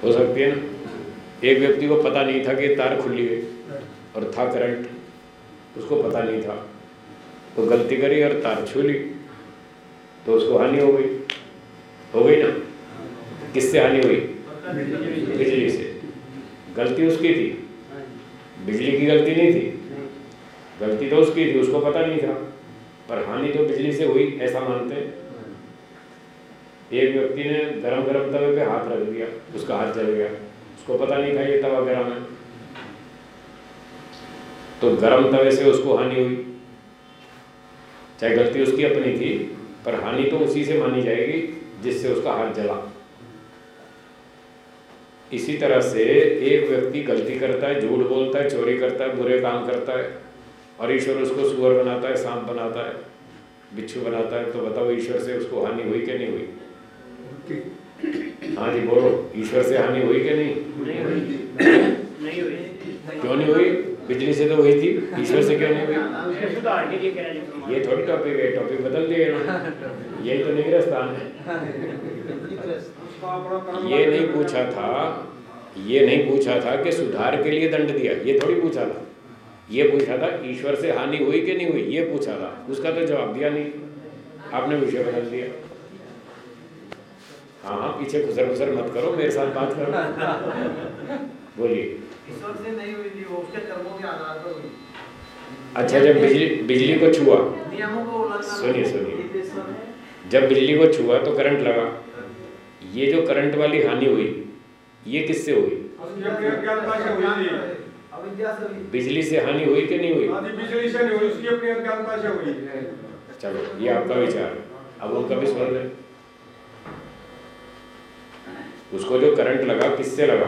हो सकती है ना। एक व्यक्ति को पता नहीं था कि तार खुली है और था करंट। उसको पता नहीं था। तो गलती करी और तार छू ली। तो उसको हानि हो गई। हो गई ना? किससे हानि हुई? बिजली से। गलती उसकी थी। बिजली की गलती नहीं थी? गलती तो उसकी थी, उसको पता नहीं था। पर हानि तो बिजली से हुई, ऐसा मानते हैं। एक व्यक्ति ने गरम गरम तवे पे हाथ रख दिया, उसका हाथ जल गया। उसको पता नहीं था ये तवा गरम है। तो गरम तवे से उसको हानि हुई। चाहे गलती उसकी अपनी थी, पर हानि तो उसी से मानी जाएगी जिससे उसका हाथ जला। इसी तरह से एक व्यक्ति गलती करता है, झूठ बोलता है, चोरी करता है, बुरे काम करता है, और ईश्वर उसको सुअर बनाता है, सांप बनाता है, बिच्छू बनाता है तो बताओ ईश्वर से उसको हानि हुई कि नहीं हुई? हाँ जी बोलो। ईश्वर से हानि हुई कि नहीं? क्यों नहीं हुई? बिजली से तो हुई थी। ईश्वर से क्यों नहीं हुई? ये थोड़ी टॉपिक है टॉपिक बदल दिए ना। यही तो नहीं स्थान है। ये नहीं पूछा था ये नहीं पूछा था कि सुधार के लिए दंड दिया। ये थोड़ी पूछा था। ये पूछा था ईश्वर से हानि हुई कि नहीं हुई? ये पूछा था। उसका तो जवाब दिया नहीं। आपने विषय बदल दिया। हाँ हाँ पीछे गुजर गुजर मत करो मेरे साथ बात करो बोलिए। ईश्वर से नहीं हुई थी वो उसके कर्मों के आधार पर हुई। अच्छा जब बिजली बिजली को छुआ। सुनिए सुनिए। जब बिजली को छुआ तो करंट लगा। ये जो करंट वाली हानि हुई ये किससे हुई? बिजली से हानि हुई कि नहीं हुई? हाँ बिजली से नहीं हुई उसकी अपनी से हुई। चलो ये आपका विचार। अब उनका भी सुन लें उसको जो करंट लगा किससे लगा?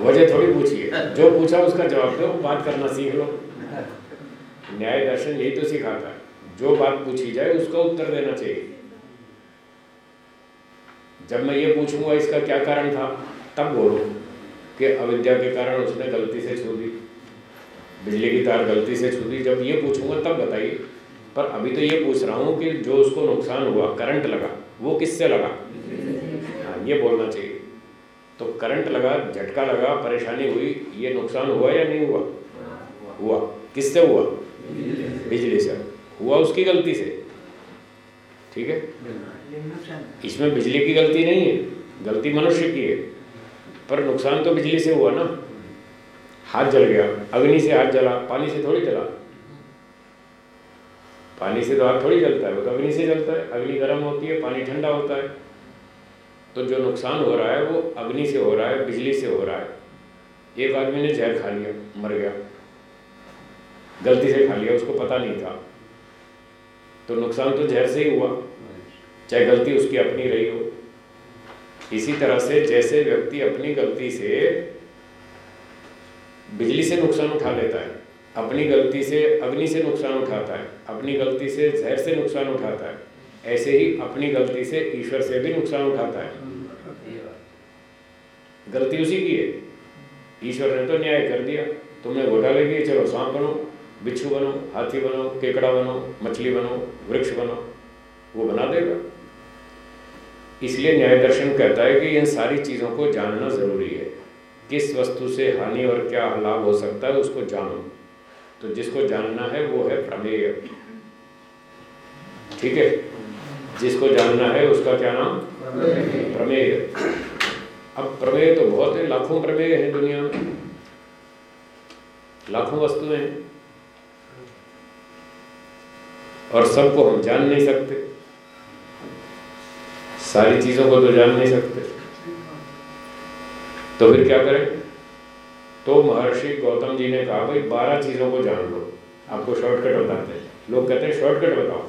वजह थोड़ी पूछिए। जो पूछा उसका जवाब दो बात करना सीख लो। न्याय दर्शन यही तो सिखाता है। जो बात पूछी जाए उसका उत्तर देना चाहिए। जब मैं ये पूछूँगा इसका क्या कारण था? तब बोलो कि अविद्या के कारण उसने गलती से छू दी। बिजली की तार गलती से छू दी। जब ये पूछूँगा तब बताइए। पर अभी तो ये पूछ रहा हूँ कि जो उसको नुकसान हुआ करंट लगा वो किससे लगा? हाँ ये बोलना चाहिए। तो करंट लगा, झटका लगा, परेशानी हुई, ये नुकसान हुआ या नहीं हुआ? हुआ। किससे हुआ? बिजली से। हुआ उसकी गलती से। ठीक है। इसमें बिजली की गलती नहीं है। गलती मनुष्य की है। पर नुकसान तो बिजली से हुआ ना। हाथ जल गया। अग्नि से हाथ जला। पानी से थोड़ी जला। पानी से तो हाथ थोड़ी जलता है, वो तो अग्नि से जलता है। अग्नि गर्म होती है, पानी ठंडा होता है। तो जो नुकसान हो रहा है, वो अग्नि से हो रहा है, बिजली से हो रहा है। एक आदमी ने जहर खा लिया, मर गया। गलती से खा लिया, उसको पता नहीं था। तो नुकसान तो जहर से ही हुआ। चाहे गलती उसकी अपनी रही हो। इसी तरह से जैसे व्यक्ति अपनी गलती से बिजली से नुकसान उठा लेता है अपनी गलती से अग्नि से नुकसान उठाता है, अपनी गलती से जहर से नुकसान उठाता है, ऐसे ही अपनी गलती से ईश्वर से भी नुकसान उठाता है। गलती उसी की है। ईश्वर ने तो न्याय कर दिया, तुमने घोटाले किए, चलो सांप बनो, बिच्छू बनो, हाथी बनो, केकड़ा बनो, मछली बनो, वृक्ष बनो, वो बना देगा। इसलिए न्याय दर्शन कहता है कि इन सारी चीज़ों को जानना ज़रूरी है। किस वस्तु से हानि और क्या लाभ हो सकता है, उसको जानो। तो जिसको जानना है वो है प्रमेय। ठीक है? जिसको जानना है उसका क्या नाम? प्रमेय। अब प्रमेय तो बहुत है, लाखों प्रमेय है दुनिया में। लाखों वस्तुएँ हैं। और सबको हम जान नहीं सकते। सारी चीज़ों को तो जान नहीं सकते। तो फिर क्या करें? तो महर्षि गौतम जी ने कहा भाई बारह चीज़ों को जान लो। आपको शॉर्टकट बताते हैं। लोग कहते हैं शॉर्टकट बताओ।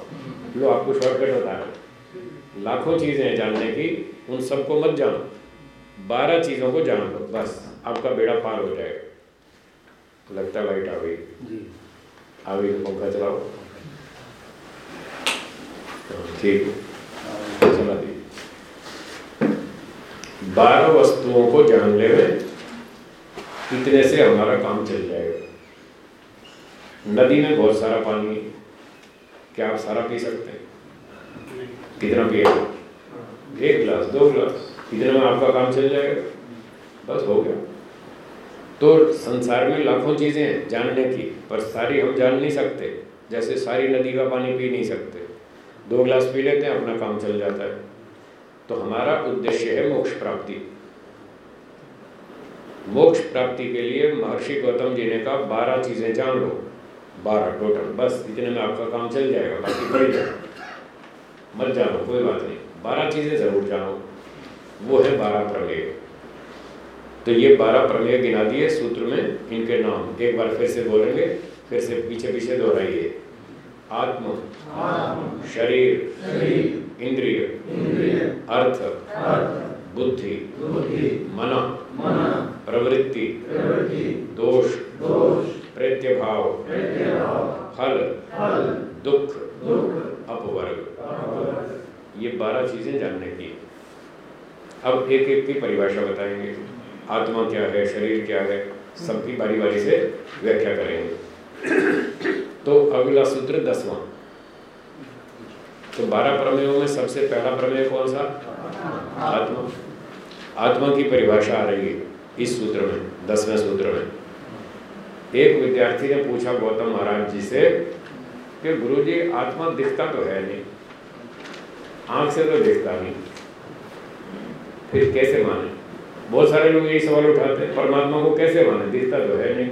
लो आपको शॉर्टकट बता रहे लाखों चीज़ें हैं जानने की उन सबको मत जानो। बारह चीज़ों को जान लो बस। आपका बेड़ा पार हो जाएगा। लगता है लाइट आ गई। आ गई पंखा चलाओ। हाँ, ठीक। चला दी। बारह वस्तुओं को जान ले। इतने से हमारा काम चल जाएगा। नदी में बहुत सारा पानी है। क्या आप सारा पी सकते हैं? कितना पिए एक गिलास, दो गिलास। इतने में आपका काम चल जाएगा। बस हो गया। तो संसार में लाखों चीज़ें हैं जानने की, पर सारी हम जान नहीं सकते। जैसे सारी नदी का पानी पी नहीं सकते। दो गिलास पी लेते हैं, अपना काम चल जाता है। तो हमारा उद्देश्य है मोक्ष प्राप्ति। मोक्ष प्राप्ति के लिए महर्षि गौतम जी ने कहा बारह चीज़ें जान लो। बारह टोटल बस इतने में आपका काम चल जाएगा बाकी पढ़ जाओ मत जानो कोई बात नहीं। बारह चीज़ें ज़रूर जानो। वो है बारह प्रमेय। तो ये बारह प्रमेय गिना दिए सूत्र में इनके नाम। एक बार फिर से बोलेंगे फिर से पीछे पीछे दोहराइए। आत्म शरीर इंद्रिय अर्थ बुद्धि मन। प्रवृत्ति दोष प्रत्य भाव फल दुख अपवर्ग। ये बारह चीज़ें जानने की अब एक एक की परिभाषा बताएँगे। आत्मा क्या है शरीर क्या है सबकी बारी बारी से व्याख्या करेंगे। तो अगला सूत्र दसवां। तो बारह प्रमेयों में सबसे पहला प्रमेय कौन सा? आत्मा। आत्मा की परिभाषा आ रही है। इस सूत्र में, दसवें सूत्र में। एक विद्यार्थी ने पूछा गौतम महाराज जी से कि गुरुजी, आत्मा दिखता तो है नहीं, आँख से तो दिखता नहीं। फिर कैसे माने? बहुत सारे लोग यही सवाल उठाते हैं, परमात्मा को कैसे माने? दिखता तो है नहीं।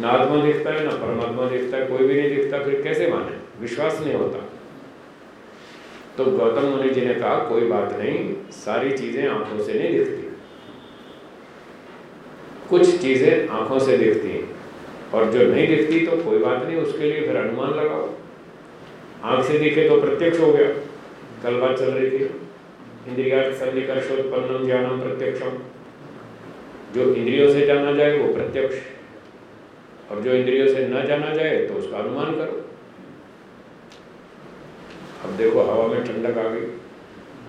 ना आत्मा दिखता है, ना परमात्मा दिखता है, कोई भी नहीं दिखता, फिर कैसे माने? विश्वास नहीं होता। तो गौतम मुनि जी ने कहा, कोई बात नहीं, सारी चीज़ें आँखों से नहीं दिखती। कुछ चीज़ें आँखों से दिखती हैं। और जो नहीं दिखती तो कोई बात नहीं, उसके लिए फिर अनुमान लगाओ। आँख से दिखे तो प्रत्यक्ष हो गया। कल बात चल रही थी। इंद्रिया सन्निकर्षोत्पन्नम ज्ञानम प्रत्यक्षम। जो इंद्रियों से जाना जाए, वो प्रत्यक्ष। और जो इंद्रियों से न जाना जाए तो उसका अनुमान करो। अब देखो, हवा में ठंडक आ गई,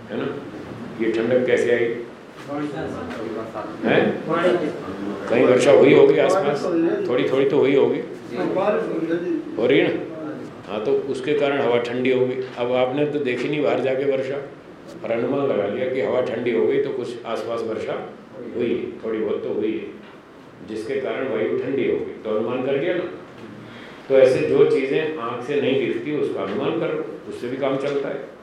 है ना? ये ठंडक कैसे आई? है? कहीं वर्षा हुई होगी आसपास? थोड़ी थोड़ी तो हुई होगी। हो रही है ना? हाँ तो उसके कारण हवा ठंडी होगी अब आपने तो देखी नहीं बाहर जाके वर्षा? और अनुमान लगा लिया कि हवा ठंडी हो गई तो कुछ आसपास वर्षा हुई थोड़ी बहुत तो हुई है। जिसके कारण वायु ठंडी होगी तो अनुमान कर लिया ना? तो ऐसे जो चीज़ें आँख से नहीं दिखती, उसका अनुमान कर उससे भी काम चलता है।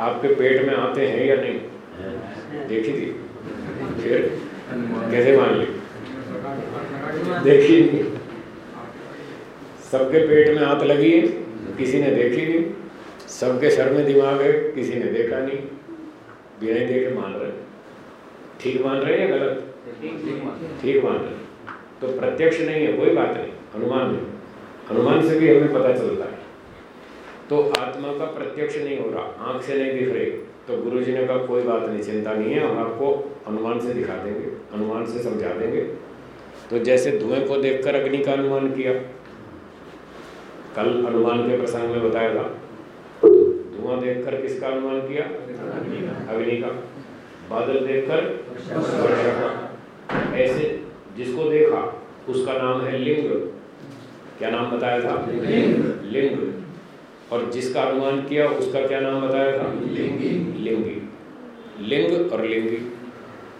आपके पेट में आते हैं या नहीं? देखी थी। फिर कैसे मान ली? देखी सबके पेट में हाथ लगी है, किसी ने देखी नहीं। सबके सर में दिमाग है, किसी ने देखा नहीं। बिना ही देखे मान रहे ठीक मान रहे या गलत? ठीक मान रहे तो प्रत्यक्ष नहीं है, कोई बात नहीं। अनुमान नहीं अनुमान से भी हमें पता चलता है। तो आत्मा का प्रत्यक्ष नहीं हो रहा, आँख से नहीं दिख रही। तो गुरु जी ने कहा, कोई बात नहीं, चिंता नहीं है, हम आपको अनुमान से दिखा देंगे अनुमान से समझा देंगे। तो जैसे धुएँ को देखकर अग्नि का अनुमान किया, कल अनुमान के प्रसंग में बताया था। धुआँ देखकर किसका अनुमान किया? अग्नि का। बादल देखकर ऐसे जिसको देखा, उसका नाम है लिंग। क्या नाम बताया था? लिंग। और जिसका अनुमान किया उसका क्या नाम बताया था? लिंगी। लिंगी। लिंग और लिंगी।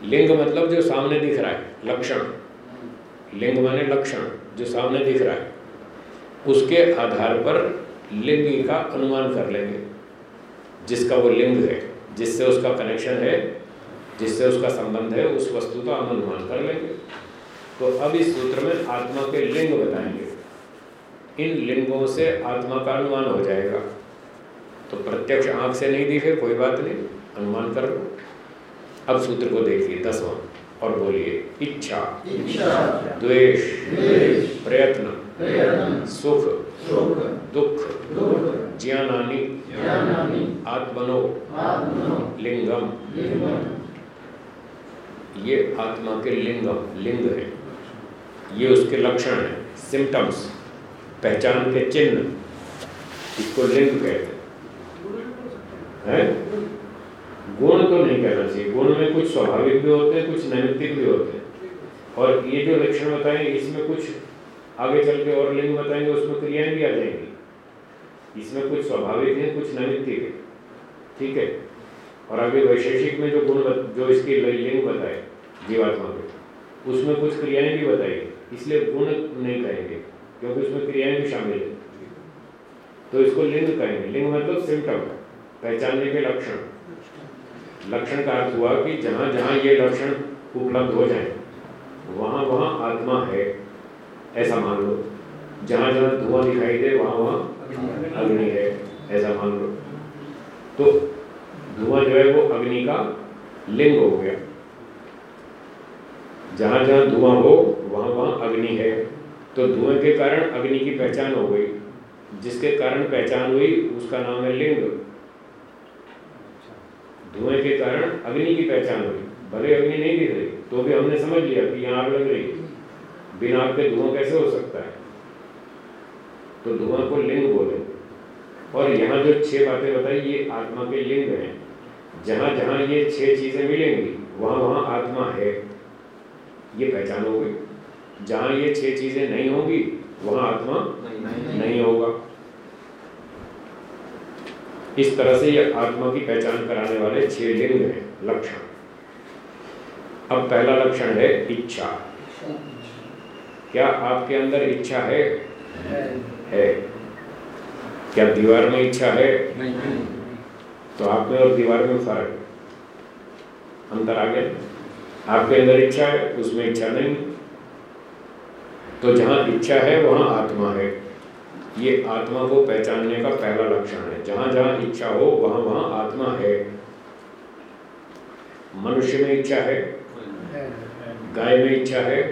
लिंग मतलब जो सामने दिख रहा है लक्षण। लिंग माने लक्षण जो सामने दिख रहा है। उसके आधार पर लिंगी का अनुमान कर लेंगे। जिसका वो लिंग है जिससे उसका कनेक्शन है जिससे उसका संबंध है उस वस्तु का हम अनुमान कर लेंगे। तो अब इस सूत्र में आत्मा के लिंग बताएँगे। इन लिंगों से आत्मा का अनुमान हो जाएगा। तो प्रत्यक्ष आँख से नहीं दिखे कोई बात नहीं अनुमान कर लो। अब सूत्र को देखिए दसवां और बोलिए इच्छा। द्वेष। प्रयत्न। सुख। दुख। ज्ञानानी। आत्मनो। लिंगम। ये आत्मा के लिंगम लिंग है। ये उसके लक्षण है सिम्टम्स पहचान के चिन्ह, इसको लिंग कहते हैं। गुण तो नहीं कहना चाहिए। गुण में कुछ स्वाभाविक भी होते हैं, कुछ नैमित्तिक भी होते हैं। और ये जो लक्षण बताएँगे इसमें कुछ आगे चल के और लिंग बताएँगे, उसमें क्रियाएँ भी आ जाएँगी। इसमें कुछ स्वाभाविक है, कुछ नैमित्तिक है। ठीक है? और आगे वैशेषिक में जो गुण जो इसकी लिंग बताए, जीवात्मा के, उसमें कुछ क्रियाएँ भी बताएगी। इसलिए गुण नहीं कहेंगे। क्योंकि उसमें क्रियाएँ भी शामिल है। तो इसको लिंग कहेंगे। लिंग मतलब सिम्टम पहचानने के लक्षण। लक्षण का अर्थ हुआ कि जहाँ जहाँ ये लक्षण उपलब्ध हो जाए, वहाँ वहाँ आत्मा है, ऐसा मान लो। जहाँ जहाँ धुआँ दिखाई दे, वहाँ वहाँ अग्नि है, ऐसा मान लो। तो धुआँ जो है वो अग्नि का लिंग हो गया। जहाँ जहाँ धुआँ हो, वहाँ वहाँ अग्नि है। तो धुएँ के कारण अग्नि की पहचान हो गई। जिसके कारण पहचान हुई, उसका नाम है लिंग। धुएँ के कारण अग्नि की पहचान हुई। भले अग्नि नहीं दिख रही तो भी हमने समझ लिया कि यहाँ आग लग रही बिना आग के धुआँ कैसे हो सकता है? तो धुआँ को लिंग बोले। और यहाँ जो छह बातें बताई, ये आत्मा के लिंग हैं। जहाँ जहाँ ये छह चीज़ें मिलेंगी, वहाँ वहाँ आत्मा है। ये पहचान हो गई। जहाँ ये छह चीज़ें नहीं होंगी वहाँ आत्मा नहीं, नहीं होगा। इस तरह से ये आत्मा की पहचान कराने वाले छह लिंग हैं लक्षण। अब पहला लक्षण है इच्छा। क्या आपके अंदर इच्छा है? है। क्या दीवार में इच्छा है? नहीं तो आप में और दीवार में फ़र्क। अंतर आ गया आपके अंदर इच्छा है उसमें इच्छा नहीं। तो जहाँ इच्छा है वहाँ आत्मा है। ये आत्मा को पहचानने का पहला लक्षण है। जहाँ जहाँ इच्छा हो वहाँ वहाँ आत्मा है। मनुष्य में इच्छा है गाय में इच्छा है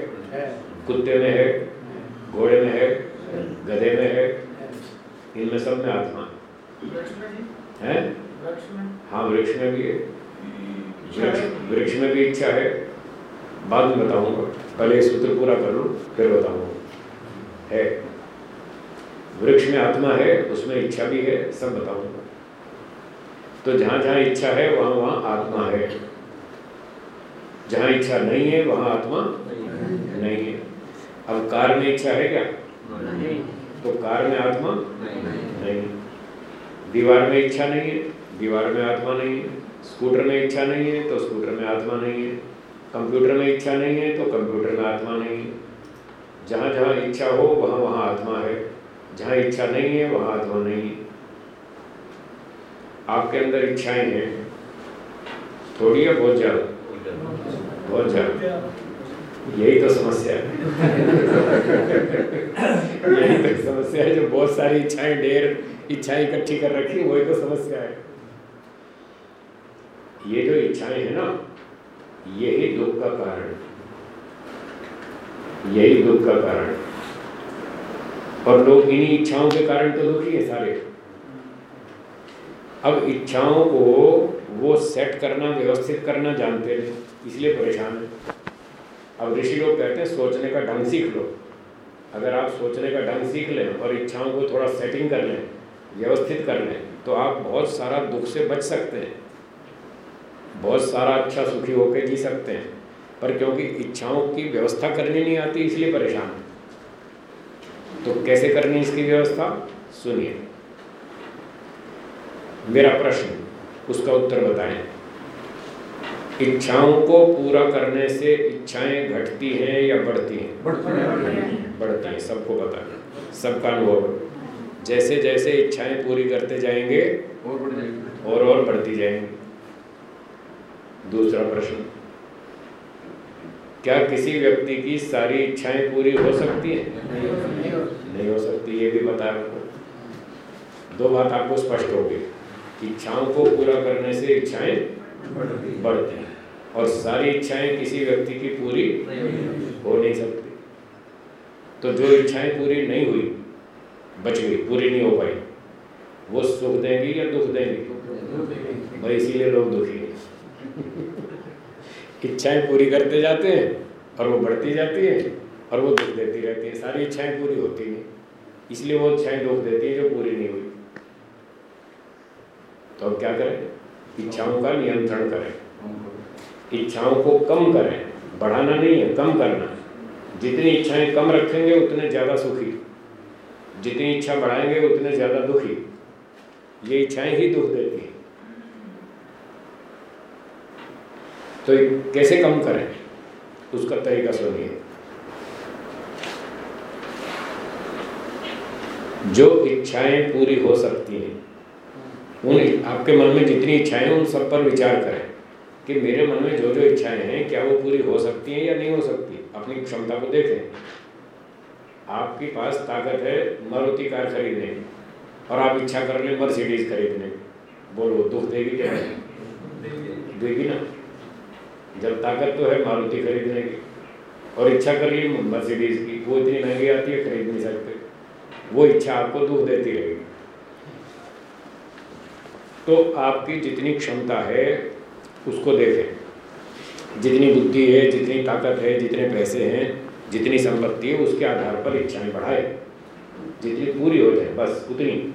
कुत्ते में है घोड़े में है गधे में है इनमें सब में आत्मा है। हाँ? वृक्ष में? भी है। वृक्ष वृक्ष में भी इच्छा है। बाद में बताऊँगा। पहले सूत्र पूरा कर लूँ फिर बताऊँगा। है। वृक्ष में आत्मा है उसमें इच्छा भी है सब बताऊँगा। तो जहाँ जहाँ इच्छा है वहाँ वहाँ आत्मा है। जहाँ इच्छा नहीं है वहाँ आत्मा नहीं है। अब कार में इच्छा है क्या? नहीं। तो कार में आत्मा नहीं। दीवार में इच्छा नहीं है दीवार में आत्मा नहीं है। स्कूटर में इच्छा नहीं है तो स्कूटर में आत्मा नहीं है। कंप्यूटर में इच्छा नहीं है तो कंप्यूटर में आत्मा नहीं है। जहाँ जहाँ इच्छा हो, वहाँ वहाँ आत्मा है। जहाँ इच्छा नहीं है, वहाँ आत्मा नहीं है। आपके अंदर इच्छाएँ हैं। थोड़ी है बहुत ज़्यादा? बहुत ज़्यादा। यही तो समस्या है। यही तो समस्या है जो बहुत सारी इच्छाएँ, ढेर इच्छाएँ इकट्ठी कर रखी वही तो समस्या है। ये जो इच्छाएँ है ना यही दुख का कारण यही दुख का कारण और लोग इन्हीं इच्छाओं के कारण तो दुखी है सारे। अब इच्छाओं को वो सेट करना, व्यवस्थित करना जानते नहीं, इसलिए परेशान है। अब ऋषि लोग कहते हैं, सोचने का ढंग सीख लो। अगर आप सोचने का ढंग सीख लें और इच्छाओं को थोड़ा सेटिंग कर लें, व्यवस्थित कर लें तो आप बहुत सारा दुख से बच सकते हैं। बहुत सारा अच्छा सुखी होकर जी सकते हैं। पर क्योंकि इच्छाओं की व्यवस्था करनी नहीं आती इसलिए परेशान तो कैसे करनी इसकी व्यवस्था? सुनिए। मेरा प्रश्न उसका उत्तर बताएँ। इच्छाओं को पूरा करने से इच्छाएँ घटती हैं या बढ़ती हैं? बढ़ती हैं। सबको पता है। सबका अनुभव जैसे जैसे इच्छाएँ पूरी करते जाएँगे। और और बढ़ती जाएँगी। दूसरा प्रश्न। क्या किसी व्यक्ति की सारी इच्छाएँ पूरी हो सकती है? नहीं हो सकती। ये भी बता आपको दो बात आपको स्पष्ट होगी इच्छाओं को पूरा करने से इच्छाएँ बढ़ती हैं। और सारी इच्छाएँ किसी व्यक्ति की पूरी हो नहीं सकती। तो जो इच्छाएँ पूरी नहीं हुई बच गई पूरी नहीं हो पाई वो सुख देंगी या दुख देंगी। भाई इसीलिए लोग दुखी हैं। इच्छाएँ पूरी करते जाते हैं और वो बढ़ती जाती है और वो दुख देती रहती है। सारी इच्छाएँ पूरी होती नहीं। इसलिए वो इच्छाएँ दुख देती है जो पूरी नहीं हुई। तो अब क्या करें? इच्छाओं का नियंत्रण करें। इच्छाओं को कम करें। बढ़ाना नहीं है, कम करना है। जितनी इच्छाएँ कम रखेंगे, उतने ज़्यादा सुखी। जितनी इच्छा बढ़ाएँगे, उतने ज़्यादा दुखी। ये इच्छाएँ ही दुख देती हैं। तो कैसे कम करें? उसका तरीका सुनिए। जो इच्छाएँ पूरी हो सकती हैं उन आपके मन में जितनी इच्छाएँ उन सब पर विचार करें कि मेरे मन में जो जो इच्छाएँ हैं क्या वो पूरी हो सकती हैं या नहीं हो सकती? अपनी क्षमता को देखें। आपके पास ताकत है मारुति कार खरीदने की और आप इच्छा कर लें मर्सिडीज खरीदने बोलो दुख देगी क्या? देगी ना? जब ताकत तो है, मारुति खरीदने की और इच्छा कर ली, मर्सिडीज की। वो इतनी महँगी आती है, खरीद नहीं सकते। वो इच्छा आपको दुख देती रहेगी। तो आपकी जितनी क्षमता है, उसको देखें। जितनी बुद्धि है, जितनी ताकत है, जितने पैसे हैं, जितनी संपत्ति है, उसके आधार पर इच्छाएँ बढ़ाए। जितनी पूरी हो जाए, बस उतनी,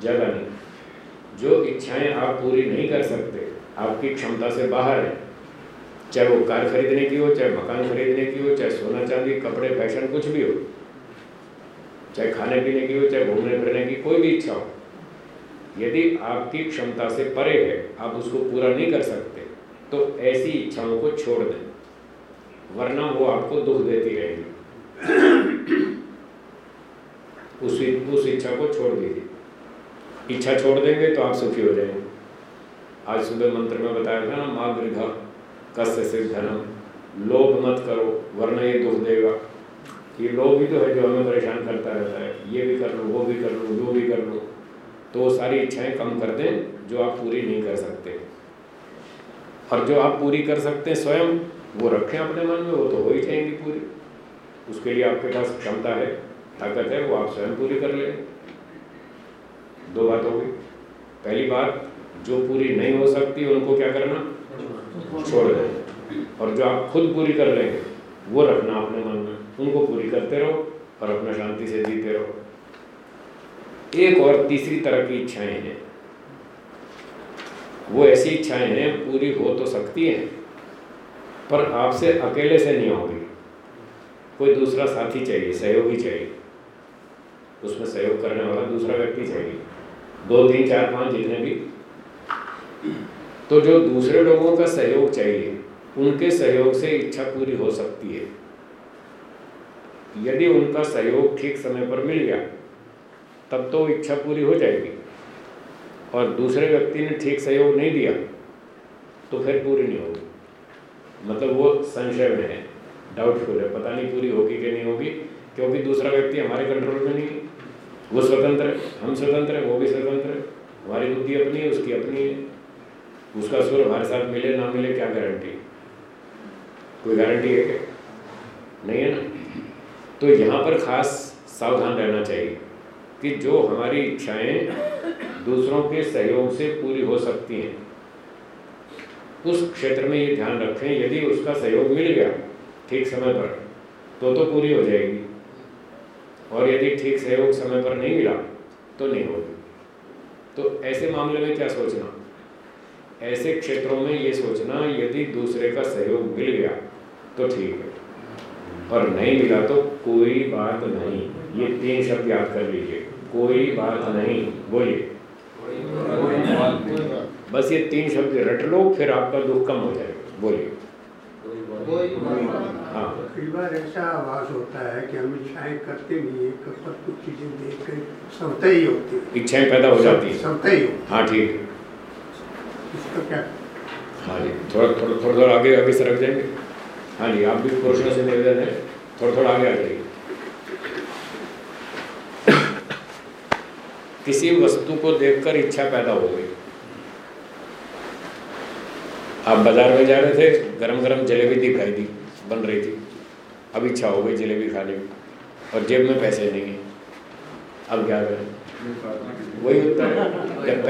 ज़्यादा नहीं। जो इच्छाएँ आप पूरी नहीं कर सकते, आपकी क्षमता से बाहर है चाहे वो कार खरीदने की हो, चाहे मकान खरीदने की हो, चाहे सोना चांदी, कपड़े, फ़ैशन, कुछ भी हो, चाहे खाने पीने की हो, चाहे घूमने फिरने की, कोई भी इच्छा हो, यदि आपकी क्षमता से परे है, आप उसको पूरा नहीं कर सकते तो ऐसी इच्छाओं को छोड़ दें, वरना वो आपको दुख देती रहेगी। उस उस इच्छा को छोड़ दीजिए। इच्छा छोड़ देंगे तो आप सुखी हो जाएँगे। आज सुबह मंत्र में बताया था ना माँ गृह कस्य से धनम लोभ मत करो, वरना ये दुख देगा। ये लोग भी तो है जो हमें परेशान करता रहता है। ये भी कर लो, वो भी कर लो, वो भी कर लो। तो वो सारी इच्छाएँ कम कर दें, जो आप पूरी नहीं कर सकते। और जो आप पूरी कर सकते हैं स्वयं, वो रखें अपने मन में, वो तो हो ही जाएँगी पूरी। उसके लिए आपके पास क्षमता है, ताकत है, वो आप स्वयं पूरी कर लें। दो बात हो गई। पहली बात, जो पूरी नहीं हो सकती, उनको क्या करना? छोड़ दें। और जो आप खुद पूरी कर लेंगे, वो रखना अपने मन में। उनको पूरी करते रहो और अपना शांति से जीते रहो। एक और तीसरी तरह की इच्छाएँ हैं। वो ऐसी इच्छाएँ हैं, पूरी हो तो सकती हैं, पर आपसे अकेले से नहीं होगी। कोई दूसरा साथी चाहिए, सहयोगी चाहिए। उसमें सहयोग करने वाला दूसरा व्यक्ति चाहिए। दो, तीन, चार, पाँच जितने भी तो जो दूसरे लोगों का सहयोग चाहिए, उनके सहयोग से इच्छा पूरी हो सकती है। यदि उनका सहयोग ठीक समय पर मिल गया, तब तो इच्छा पूरी हो जाएगी। और दूसरे व्यक्ति ने ठीक सहयोग नहीं दिया तो फिर पूरी नहीं होगी। मतलब वो संशय में है डाउटफुल है, पता नहीं पूरी होगी कि नहीं होगी, क्योंकि दूसरा व्यक्ति हमारे कंट्रोल में नहीं है। वो स्वतंत्र है, हम स्वतंत्र है, वो भी स्वतंत्र है, हमारी बुद्धि अपनी है, उसकी अपनी है। उसका सुर हमारे साथ मिले, ना मिले, क्या गारंटी कोई गारंटी है क्या? नहीं है ना? तो यहाँ पर खास सावधान रहना चाहिए कि जो हमारी इच्छाएँ दूसरों के सहयोग से पूरी हो सकती हैं, उस क्षेत्र में ये ध्यान रखें, यदि उसका सहयोग मिल गया ठीक समय पर तो तो पूरी हो जाएगी। और यदि ठीक सहयोग समय पर नहीं मिला तो नहीं होगी। तो ऐसे मामले में क्या सोचना? ऐसे क्षेत्रों में ये सोचना यदि दूसरे का सहयोग मिल गया तो ठीक है। और नहीं मिला तो कोई बात नहीं। ये तीन शब्द याद कर लीजिए। कोई बात नहीं बोलिए। बस ये तीन शब्द रट लो फिर आपका दुख कम हो जाएगा। बोलिए। हाँ। कई बार ऐसा आवाज़ होता है कि हम इच्छाएँ करते नहीं है कुछ चीज़ें देख कर ही होती है। इच्छाएँ पैदा हो जाती है। ही। हाँ ठीक है। है। क्या हाँ जी थोड़ा थोड़ा थोड़ा थोड़ा आगे आगे सरक जाएँगे। हाँ जी आप भी पुरुषों से निवेदन है। थोड़ा थोड़ा आगे आ जाइए किसी वस्तु को देखकर इच्छा पैदा हो गई। आप बाज़ार में जा रहे थे गरम गरम जलेबी दिखाई दी बन रही थी। अब इच्छा हो गई जलेबी खाने की और जेब में पैसे नहीं है। अब क्या करें? वही उत्तर है जब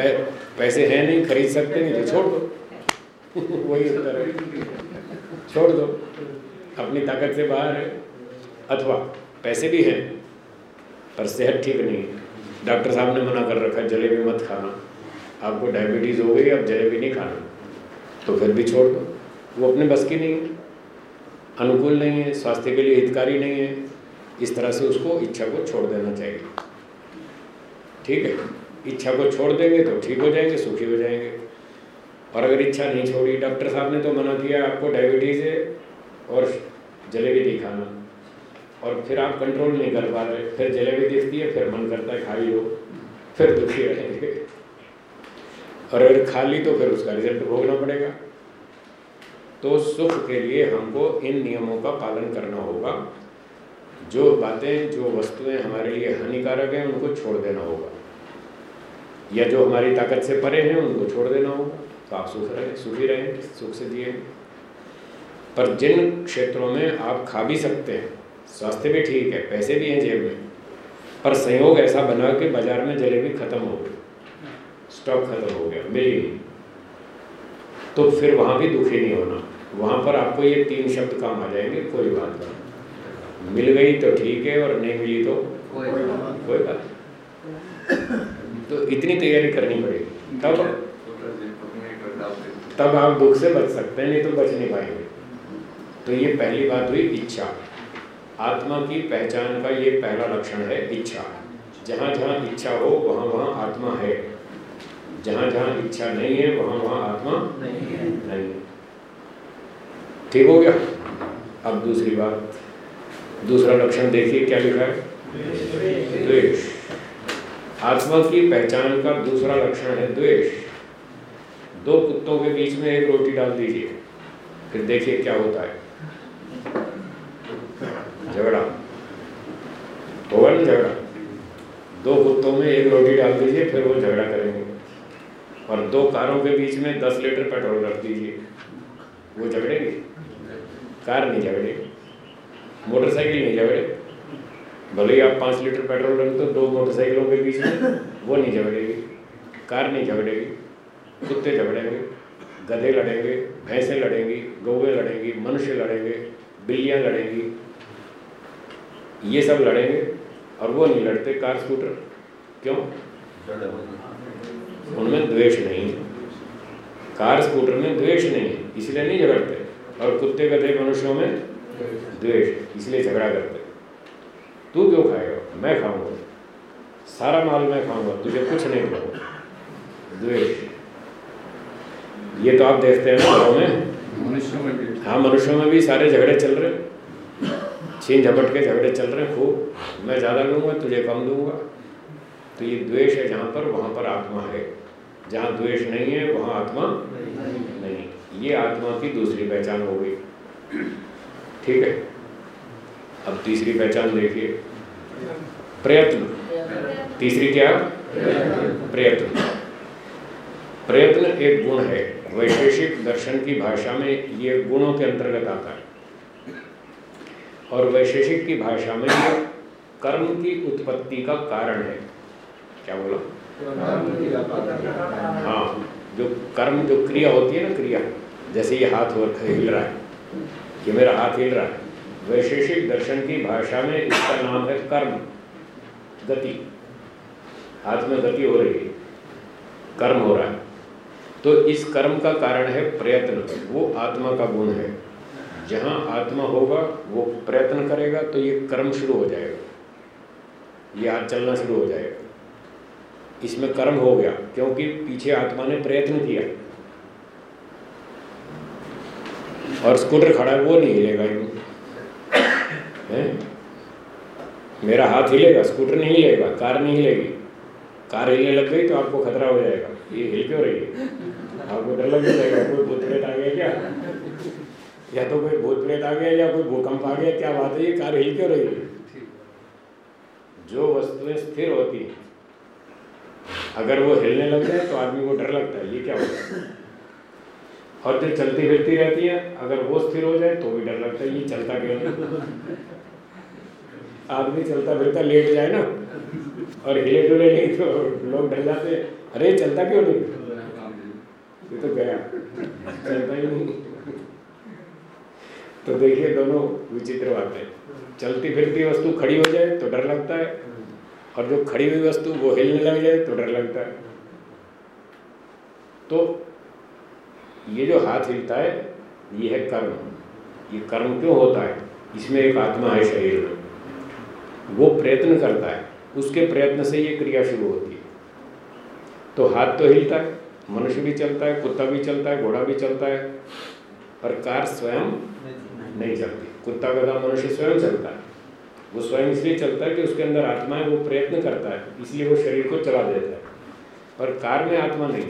पैसे हैं नहीं, खरीद सकते नहीं तो छोड़ दो। वही उत्तर है। छोड़ दो। अपनी ताकत से बाहर है। अथवा पैसे भी हैं, पर सेहत ठीक नहीं है। डॉक्टर साहब ने मना कर रखा, जलेबी मत खाना। आपको डायबिटीज़ हो गई अब जलेबी नहीं खाना। तो फिर भी छोड़ दो। वो अपने बस की नहीं है। अनुकूल नहीं है, स्वास्थ्य के लिए हितकारी नहीं है। इस तरह से उसको इच्छा को छोड़ देना चाहिए। ठीक है? इच्छा को छोड़ देंगे तो ठीक हो जाएँगे, सुखी हो जाएँगे। और अगर इच्छा नहीं छोड़ी, डॉक्टर साहब ने तो मना किया आपको डायबिटीज़ है और जलेबी नहीं खाना। और फिर आप कंट्रोल नहीं कर पा रहे, फिर जलेबी दिखती है, फिर मन करता है खा हो फिर दुखी रहेंगे। और अगर खा ली तो फिर उसका रिज़ल्ट भोगना पड़ेगा। तो सुख के लिए हमको इन नियमों का पालन करना होगा। जो बातें, जो वस्तुएँ हमारे लिए हानिकारक हैं, उनको छोड़ देना होगा। या जो हमारी ताकत से परे हैं उनको छोड़ देना होगा। तो आप सुख रहे सुखी रहेंगे सुख से जिए। पर जिन क्षेत्रों में आप खा भी सकते हैं स्वास्थ्य भी ठीक है पैसे भी हैं जेब में पर संयोग ऐसा बना कि बाज़ार में जलेबी खत्म हो गई। स्टॉक खत्म हो गया मिली नहीं तो फिर वहाँ भी दुखी नहीं होना। वहाँ पर आपको ये तीन शब्द काम आ जाएँगे कोई बात नहीं। मिल गई तो ठीक है और नहीं मिली तो कोई बात तो इतनी तैयारी करनी पड़ेगी। तब तब आप दुख से बच सकते हैं नहीं तो बच नहीं पाएँगे। तो ये पहली बात हुई इच्छा। आत्मा की पहचान का ये पहला लक्षण है इच्छा। जहाँ जहाँ इच्छा हो वहाँ वहाँ आत्मा है। जहाँ जहाँ इच्छा नहीं है वहाँ वहाँ आत्मा नहीं है। नहीं। ठीक हो गया? अब दूसरी बात। दूसरा लक्षण देखिए क्या लिखा है? द्वेष आत्मा की पहचान का दूसरा लक्षण है द्वेष। दो कुत्तों के बीच में एक रोटी डाल दीजिए, फिर देखिए क्या होता है। झगड़ा। होगा ना झगड़ा। दो कुत्तों में एक रोटी डाल दीजिए, फिर वो झगड़ा करेंगे। और दो कारों के बीच में दस लीटर पेट्रोल रख दीजिए। वो झगड़ेंगे? कार नहीं झगड़ेगी। मोटरसाइकिल नहीं झगड़े। भले ही आप पाँच लीटर पेट्रोल रख दो दो मोटरसाइकिलों के बीच में, वो नहीं झगड़ेगी, कार नहीं झगड़ेगी, कुत्ते झगड़ेंगे, गधे लड़ेंगे, भैंसें लड़ेंगी, गौवे लड़ेंगी, मनुष्य लड़ेंगे, बिल्लियाँ लड़ेंगी, ये सब लड़ेंगे और वो नहीं लड़ते कार, स्कूटर। क्यों? उनमें द्वेष नहीं। है कार, स्कूटर में द्वेष नहीं है इसलिए नहीं झगड़ते और कुत्ते, गधे, मनुष्यों में द्वेष, इसलिए झगड़ा करते। तू क्यों खाएगा? मैं खाऊँगा। सारा माल मैं खाऊँगा तुझे कुछ नहीं दूँगा द्वेष। ये तो आप देखते हैं घरों में। मनुष्यों में भी। हाँ मनुष्यों में भी सारे झगड़े चल रहे छीन झपट के झगड़े चल रहे हैं खूब। मैं ज़्यादा लूँगा तुझे कम दूँगा। तो ये द्वेष है जहाँ पर वहाँ पर आत्मा है। जहाँ द्वेष नहीं है वहाँ आत्मा नहीं। ये आत्मा की दूसरी पहचान हो गई। ठीक है? अब तीसरी पहचान देखिए। प्रयत्न। तीसरी क्या? प्रयत्न। प्रयत्न एक गुण है। वैशेषिक दर्शन की भाषा में ये गुणों के अंतर्गत आता है। और वैशेषिक की भाषा में ये कर्म की उत्पत्ति का कारण है। क्या बोला? हाँ जो कर्म, जो क्रिया होती है ना क्रिया, जैसे ये हाथ और हिल रहा है। ये मेरा हाथ हिल रहा है। वैशेषिक दर्शन की भाषा में इसका नाम है कर्म, गति। हाथ में गति हो रही है, कर्म हो रहा है। तो इस कर्म का कारण है प्रयत्न। वो आत्मा का गुण है। जहाँ आत्मा होगा, वो प्रयत्न करेगा तो ये कर्म शुरू हो जाएगा। ये हाथ चलना शुरू हो जाएगा। इसमें कर्म हो गया, क्योंकि पीछे आत्मा ने प्रयत्न किया। और स्कूटर खड़ा है, वो नहीं हिलेगा। यूँ हैं? मेरा हाथ हिलेगा, स्कूटर नहीं हिलेगा, कार नहीं हिलेगी। कार हिलने लग गई तो आपको खतरा हो जाएगा। ये हिल क्यों रही है? आपको डर लग जाएगा, कोई भूत प्रेत आ गया क्या? या तो कोई भूत प्रेत आ गया या कोई भूकंप आ गया, क्या बात है, ये कार हिल क्यों रही है? जो वस्तुएँ स्थिर होती हैं, अगर वो हिलने लग जाए तो आदमी को डर लगता है, ये क्या होता है? और जो चलती फिरती रहती है, अगर वो स्थिर हो जाए तो भी डर लगता है, ये चलता क्यों नहीं? आदमी चलता फिरता लेट जाए ना। और हिले डुले नहीं तो लोग डर जाते, अरे, चलता क्यों नहीं? ये तो गया। चलता ही नहीं। तो देखिए, दोनों विचित्र बातें। चलती फिरती वस्तु खड़ी हो जाए तो डर लगता है। और जो खड़ी हुई वस्तु वो हिलने लग जाए तो डर लगता है। तो ये जो हाथ हिलता है, ये है कर्म। ये कर्म क्यों होता है? इसमें एक आत्मा है शरीर में। वो प्रयत्न करता है, उसके प्रयत्न से ये क्रिया शुरू होती है। तो हाथ तो हिलता है, मनुष्य भी चलता है, कुत्ता भी चलता है, घोड़ा भी चलता है, पर कार स्वयं नहीं चलती। कुत्ता गधा मनुष्य स्वयं चलता है। वो स्वयं इसलिए चलता है कि उसके अंदर आत्मा है, वो प्रयत्न करता है, इसलिए वो शरीर को चला देता है। पर कार में आत्मा नहीं,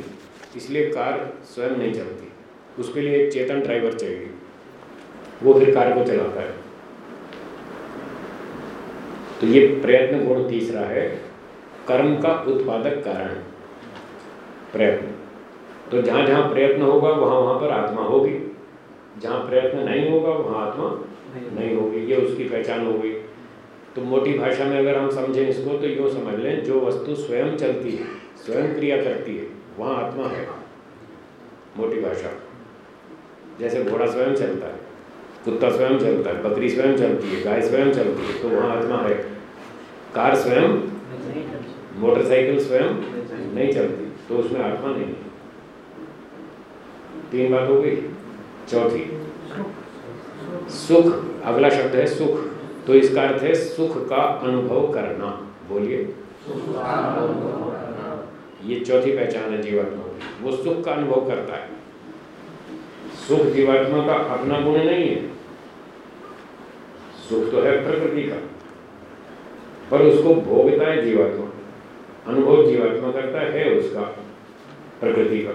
इसलिए कार स्वयं नहीं चलती। उसके लिए एक चेतन ड्राइवर चाहिए। वो फिर कार को चलाता है। तो ये प्रयत्न गुण तीसरा है कर्म का उत्पादक कारण। प्रयत्न। तो जहाँ जहाँ प्रयत्न होगा वहाँ वहाँ पर आत्मा होगी। जहाँ प्रयत्न नहीं होगा वहाँ आत्मा नहीं होगी। ये उसकी पहचान होगी तो मोटी भाषा में अगर हम समझें इसको तो यूँ समझ लें जो वस्तु स्वयं चलती है स्वयं क्रिया करती है वहाँ आत्मा है। मोटी भाषा। जैसे घोड़ा स्वयं चलता है। कुत्ता स्वयं चलता है, बकरी स्वयं चलती है, गाय स्वयं चलती है तो वहाँ आत्मा है। कार स्वयं, मोटरसाइकिल स्वयं नहीं चलती तो उसमें आत्मा नहीं है। तीन बात हो गई। चौथी, सुख। अगला शब्द है सुख। तो इसका अर्थ है सुख का अनुभव करना। बोलिए। ये चौथी पहचान है जीवात्मा की। वो सुख का अनुभव करता है। सुख जीवात्मा का अपना गुण नहीं है। सुख तो है प्रकृति का, पर उसको भोगता है जीवात्मा। अनुभव जीवात्मा करता है उसका, प्रकृति का।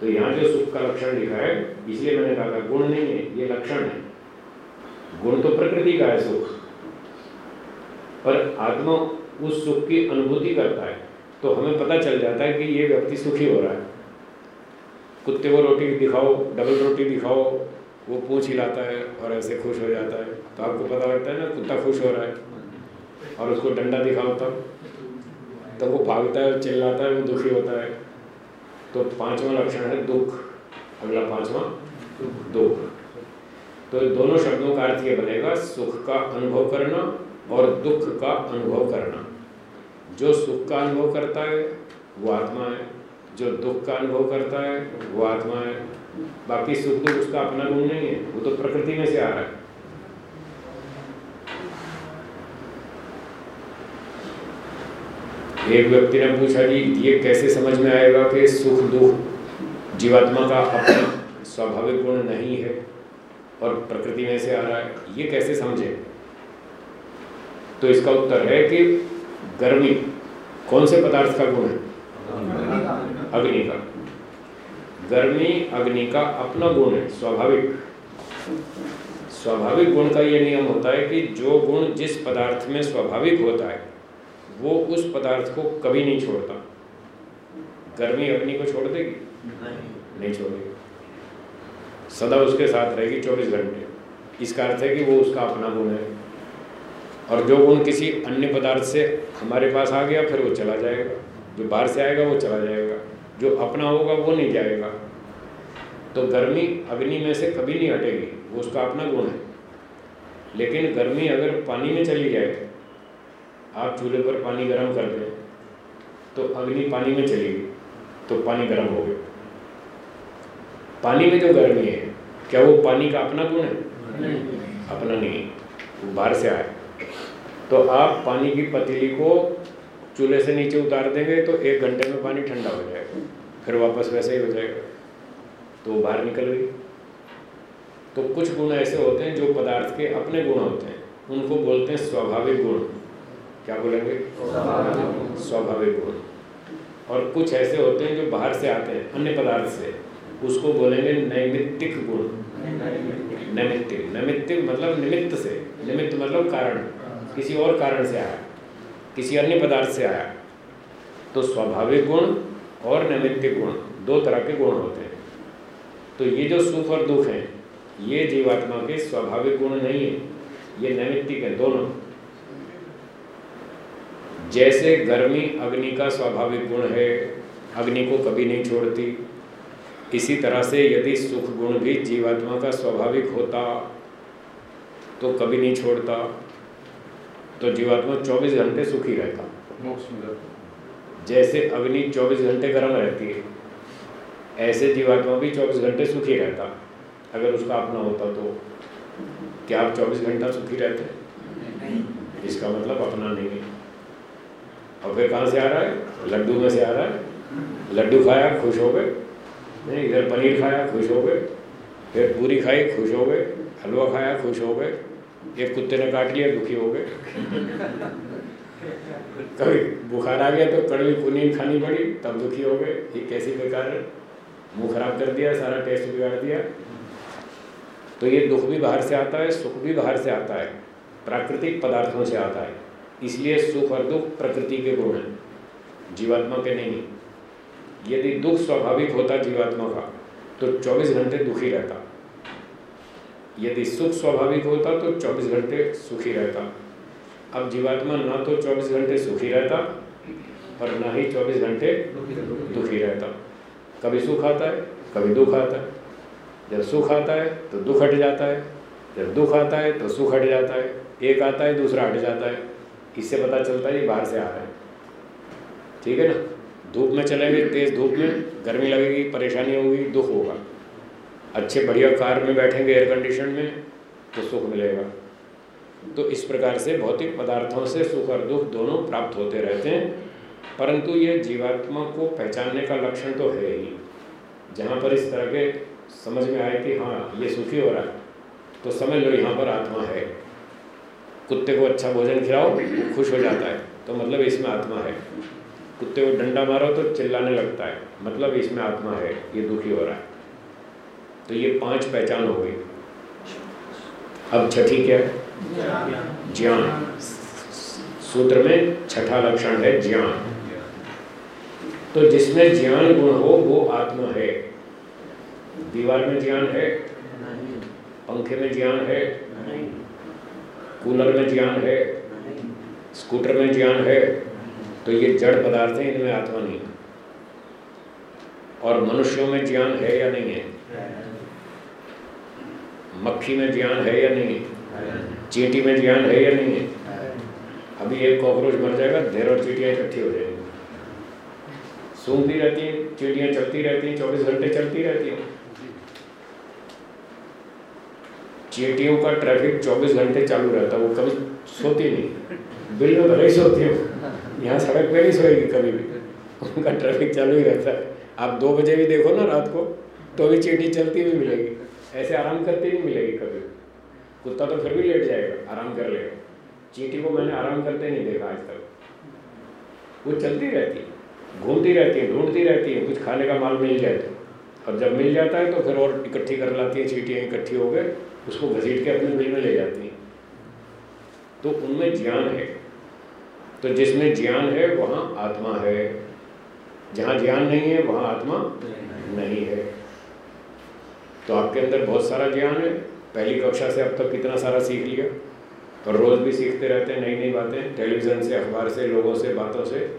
तो यहाँ जो सुख का लक्षण लिखा है, इसलिए मैंने कहा था गुण नहीं है, ये लक्षण है। गुण तो प्रकृति का है सुख। पर आत्मा उस सुख की अनुभूति करता है तो हमें पता चल जाता है कि ये व्यक्ति सुखी हो रहा है। कुत्ते को रोटी दिखाओ डबल रोटी दिखाओ, वो पूछ हिलाता है और ऐसे खुश हो जाता है। तो आपको पता लगता है ना, कुत्ता खुश हो रहा है और उसको डंडा दिखाओ तब। तब वो भागता है, चिल्लाता है, वो दुखी होता है। तो पांचवा लक्षण है दुख। अगला पांचवा, दुख। तो दोनों शब्दों का अर्थ ये बनेगा, सुख का अनुभव करना और दुख का अनुभव करना। जो सुख का अनुभव करता है, वो आत्मा है। जो दुख का अनुभव करता है, वो आत्मा है। बाकी सुख दुख उसका अपना गुण नहीं है, वो तो प्रकृति में से आ रहा है। एक व्यक्ति ने पूछा, जी, ये कैसे समझ में आएगा कि सुख दुख जीवात्मा का अपना स्वाभाविक गुण नहीं है और प्रकृति में से आ रहा है? ये कैसे समझे? तो इसका उत्तर है कि गर्मी कौन से पदार्थ का गुण है? अग्नि का। गर्मी अग्नि का अपना गुण है, स्वाभाविक। स्वाभाविक गुण का यह नियम होता है कि जो गुण जिस पदार्थ में स्वाभाविक होता है, वो उस पदार्थ को कभी नहीं छोड़ता। गर्मी अग्नि को छोड़ देगी? नहीं छोड़ेगी। सदा उसके साथ रहेगी चौबीस घंटे। इसका अर्थ है कि वो उसका अपना गुण है। और जो गुण किसी अन्य पदार्थ से हमारे पास आ गया, फिर वो चला जाएगा। जो बाहर से आएगा, वो चला जाएगा। जो अपना होगा वो नहीं जाएगा। तो गर्मी अग्नि में से कभी नहीं हटेगी, वो उसका अपना गुण है। लेकिन गर्मी अगर पानी में चली जाए, आप चूल्हे पर पानी गर्म कर दें तो अग्नि पानी में चलेगी तो पानी गर्म हो गया। पानी में जो गर्मी है, क्या वो पानी का अपना गुण है? नहीं अपना नहीं बाहर से आए तो आप पानी की पतीली को चूल्हे से नीचे उतार देंगे तो एक घंटे में पानी ठंडा हो जाएगा। फिर वापस वैसे ही हो जाएगा। तो बाहर निकल गई। तो कुछ गुण ऐसे होते हैं जो पदार्थ के अपने गुण होते हैं। उनको बोलते हैं स्वाभाविक गुण। क्या बोलेंगे? स्वाभाविक गुण। और कुछ ऐसे होते हैं जो बाहर से आते हैं अन्य पदार्थ से। उसको बोलेंगे नैमित्तिक गुण। नैमित्तिक। नैमित्तिक। मतलब निमित्त से। निमित्त मतलब कारण। किसी और कारण से आया किसी अन्य पदार्थ से आया तो स्वाभाविक गुण और नैमित्तिक गुण, दो तरह के गुण होते हैं। तो ये जो सुख और दुख हैं, ये जीवात्मा के स्वाभाविक गुण नहीं है, ये नैमित्तिक है दोनों। जैसे गर्मी अग्नि का स्वाभाविक गुण है, अग्नि को कभी नहीं छोड़ती इसी तरह से यदि सुख गुण भी जीवात्मा का स्वाभाविक होता तो कभी नहीं छोड़ता। तो जीवात्मा 24 घंटे सुखी रहता। जैसे अग्नि 24 घंटे गर्म रहती है ऐसे जीवात्मा भी 24 घंटे सुखी रहता। अगर उसका अपना होता तो क्या आप 24 घंटा सुखी रहते? इसका मतलब अपना नहीं है। और फिर कहाँ से आ रहा है? लड्डू में से आ रहा है। लड्डू खाया खुश हो गए। नहीं इधर पनीर खाया खुश हो गए। फिर पूरी खाई खुश हो गए। हलवा खाया खुश हो गए। एक कुत्ते ने काट लिया, दुखी हो गए। कभी बुखार आ गया तो कड़वी पुनीर खानी पड़ी, तब दुखी हो गए। ये कैसी बेकार मुँह खराब कर दिया, सारा टेस्ट बिगाड़ दिया। तो ये दुख भी बाहर से आता है, सुख भी बाहर से आता है। प्राकृतिक पदार्थों से आता है। इसलिए सुख और दुख प्रकृति के गुण हैं, जीवात्मा के नहीं। यदि दुख स्वाभाविक होता जीवात्मा का तो 24 घंटे दुखी रहता। यदि सुख स्वाभाविक होता तो 24 घंटे सुखी रहता। अब जीवात्मा ना तो 24 घंटे सुखी रहता और ना ही 24 घंटे दुखी रहता। कभी सुख आता है, कभी दुख आता है। जब सुख आता है तो दुख हट जाता है। जब दुख आता है तो सुख हट जाता है। एक आता है, दूसरा हट जाता है। इससे पता चलता है ये बाहर से आ रहा है। ठीक है ना? धूप में चलेंगे, तेज़ धूप में, गर्मी लगेगी, परेशानी होगी, दुख होगा। अच्छे बढ़िया कार में बैठेंगे एयर कंडीशन में तो सुख मिलेगा। तो इस प्रकार से भौतिक पदार्थों से सुख और दुख दोनों प्राप्त होते रहते हैं। परंतु ये जीवात्मा को पहचानने का लक्षण तो है ही। जहाँ पर इस तरह के समझ में आए कि हाँ ये सुखी हो रहा है तो समझ लो यहाँ पर आत्मा है। कुत्ते को अच्छा भोजन खिलाओ, खुश हो जाता है तो मतलब इसमें आत्मा है। कुत्ते को डंडा मारो तो चिल्लाने लगता है मतलब इसमें आत्मा है, ये दुखी हो रहा है। तो ये पाँच पहचान हो गई। अब छठी क्या है? ज्ञान। सूत्र में छठा लक्षण है ज्ञान। तो जिसमें ज्ञान गुण हो, वो आत्मा है। दीवार में ज्ञान है, पंखे में ज्ञान है, कूलर में ज्ञान है, स्कूटर में ज्ञान है तो ये जड़ पदार्थ हैं, इनमें आत्मा नहीं। और मनुष्यों में ज्ञान है या नहीं है? मक्खी में ज्ञान है या नहीं? है चींटी में ज्ञान है या नहीं? है अभी एक कॉकरोच मर जाएगा, ढेर और चीटियाँ इकट्ठी हो जाएँगी। सूंघती रहती हैं, चीटियाँ चलती रहती हैं, चौबीस घंटे चलती रहती हैं। चीटियों का ट्रैफ़िक 24 घंटे चालू रहता है, वो कभी सोती नहीं। बिल में भले ही सोती हो, यहाँ सड़क पे नहीं सोएगी कभी भी। उनका ट्रैफ़िक चालू ही रहता है। आप दो बजे भी देखो ना रात को तो भी चीटी चलती हुई मिलेगी। ऐसे आराम करते नहीं मिलेगी कभी। कुत्ता तो फिर भी लेट जाएगा, आराम कर लेगा। चीटी को मैंने आराम करते नहीं देखा आज तक। वो चलती रहती है, घूमती रहती है, ढूंढती रहती है, कुछ खाने का माल मिल जाए तो। और जब मिल जाता है तो फिर और इकट्ठी कर लाती है चीटियाँ, इकट्ठी हो गए, उसको घसीट के अपने बिल में ले जाती हैं। तो उनमें ज्ञान है। तो जिसमें ज्ञान है, वहाँ आत्मा है। जहाँ ज्ञान नहीं है, वहाँ आत्मा नहीं है। तो आपके अंदर बहुत सारा ज्ञान है। पहली कक्षा से अब तक कितना सारा सीख लिया। और रोज़ भी सीखते रहते हैं नई नई बातें टेलीविज़न से, अखबार से, लोगों से, बातों से।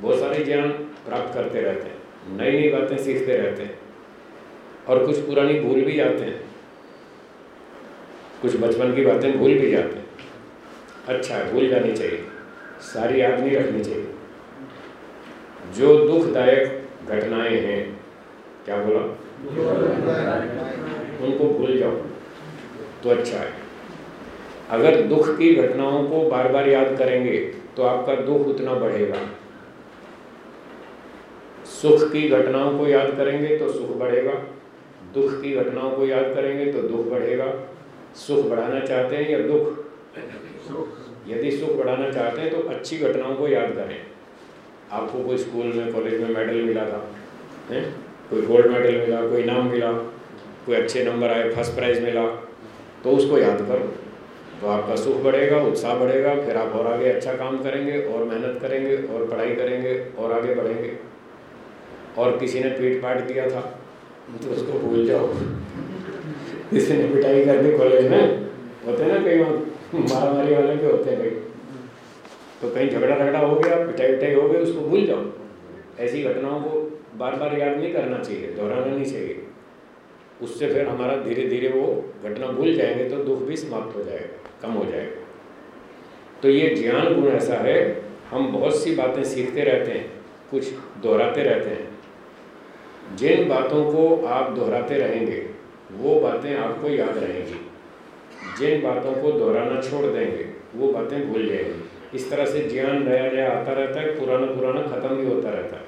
बहुत सारे ज्ञान प्राप्त करते रहते हैं। नई नई बातें सीखते रहते हैं। और कुछ पुरानी भूल भी जाते हैं। कुछ बचपन की बातें भूल भी जाते हैं। अच्छा भूल जानी चाहिए। सारी याद नहीं रखनी चाहिए। जो दुखदायक घटनाएँ हैं, क्या बोला? उनको भूल जाओ। तो अच्छा है। अगर दुख की घटनाओं को बार बार याद करेंगे तो आपका दुख उतना बढ़ेगा। सुख की घटनाओं को याद करेंगे तो सुख बढ़ेगा। दुख की घटनाओं को याद करेंगे तो दुख बढ़ेगा। सुख बढ़ाना चाहते हैं या दुख? यदि सुख बढ़ाना चाहते हैं तो अच्छी घटनाओं को याद करें। आपको कोई स्कूल में, कॉलेज में मेडल मिला था कोई गोल्ड मेडल मिला, कोई इनाम मिला, कोई अच्छे नंबर आए फ़र्स्ट प्राइज़ मिला तो उसको याद करो। तो आपका सुख बढ़ेगा, उत्साह बढ़ेगा, फिर आप और आगे अच्छा काम करेंगे, और मेहनत करेंगे, और पढ़ाई करेंगे, और आगे बढ़ेंगे। और किसी ने पीट पाट दिया था तो उसको भूल जाओ। किसी ने पिटाई कर दी कॉलेज में, होते हैं ना कई मारा मारी वाले भी होते हैं कई तो कहीं झगड़ा झगड़ा हो गया पिटाई पिटाई हो गई, उसको भूल जाओ। ऐसी घटनाओं को बार बार याद नहीं करना चाहिए, दोहराना नहीं चाहिए। उससे फिर हमारा धीरे धीरे वो घटना भूल जाएँगे तो दुख भी समाप्त हो जाएगा, कम हो जाएगा। तो ये ज्ञान गुण ऐसा है, हम बहुत सी बातें सीखते रहते हैं, कुछ दोहराते रहते हैं। जिन बातों को आप दोहराते रहेंगे, वो बातें आपको याद रहेंगी। जिन बातों को दोहराना छोड़ देंगे, वो बातें भूल जाएँगी। इस तरह से ज्ञान नया नया आता रहता है पुराना पुराना ख़त्म भी होता रहता है।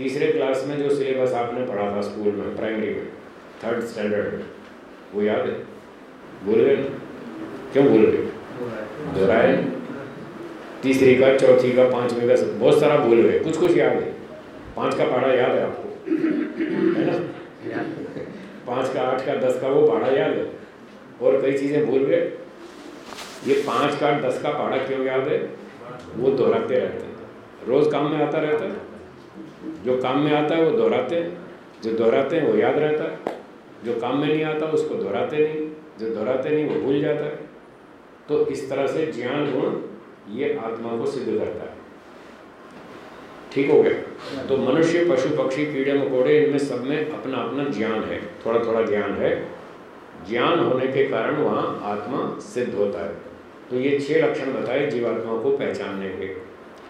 तीसरे क्लास में जो सिलेबस आपने पढ़ा था स्कूल में प्राइमरी में थर्ड स्टैंडर्ड में, वो याद है? भूल गए क्यों भूल गए? दोहराए तीसरी का, चौथी का, पांचवी का बहुत सारा भूल गए। कुछ कुछ याद है। पाँच का पढ़ा याद है आपको? है ना? पाँच का, आठ का, दस का, वो पढ़ा याद है? और कई चीज़ें भूल गए। ये पाँच का, दस का पढ़ा क्यों याद है? वो दोहराते रहते हैं। रोज़ काम में आता रहता है? जो काम में आता है वो दोहराते हैं। जो दोहराते हैं वो याद रहता है। जो काम में नहीं आता उसको दोहराते नहीं। जो दोहराते नहीं वो भूल जाता है। तो इस तरह से ज्ञान गुण ये आत्मा को सिद्ध करता है। ठीक हो गया? तो मनुष्य, पशु, पक्षी, कीड़े, मकोड़े, इनमें सब में अपना अपना ज्ञान है। थोड़ा थोड़ा ज्ञान है। ज्ञान होने के कारण वहाँ आत्मा सिद्ध होता है। तो ये छह लक्षण बताए जीवात्मा को पहचानने के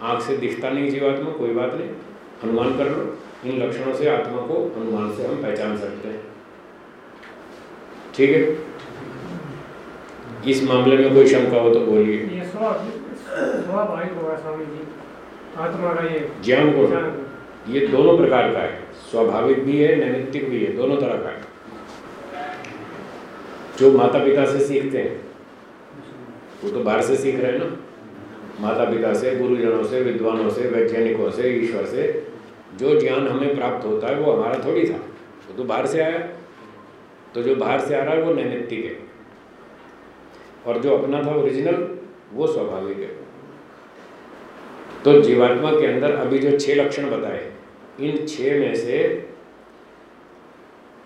आँख से दिखता नहीं जीवात्मा, कोई बात नहीं। अनुमान कर लो। इन लक्षणों से आत्मा को अनुमान से हम पहचान सकते हैं। ठीक है? इस मामले में कोई शंका हो तो बोलिए। ये स्वाभाविक होगा स्वामी जी। आत्मा का ये ज्ञान गुण ये दोनों प्रकार का है। स्वाभाविक भी है नैमित्तिक भी है। दोनों तरह का है। जो माता पिता से सीखते हैं वो तो बाहर से सीख रहे हैं ना। माता पिता से गुरुजनों से विद्वानों से वैज्ञानिकों से ईश्वर से जो ज्ञान हमें प्राप्त होता है, वो हमारा थोड़ी था। वो तो बाहर से आया। तो जो बाहर से आ रहा है, वो नैमित्तिक है। और जो अपना था ओरिजिनल वो स्वाभाविक है। तो जीवात्मा के अंदर अभी जो छह लक्षण बताए, इन छह में से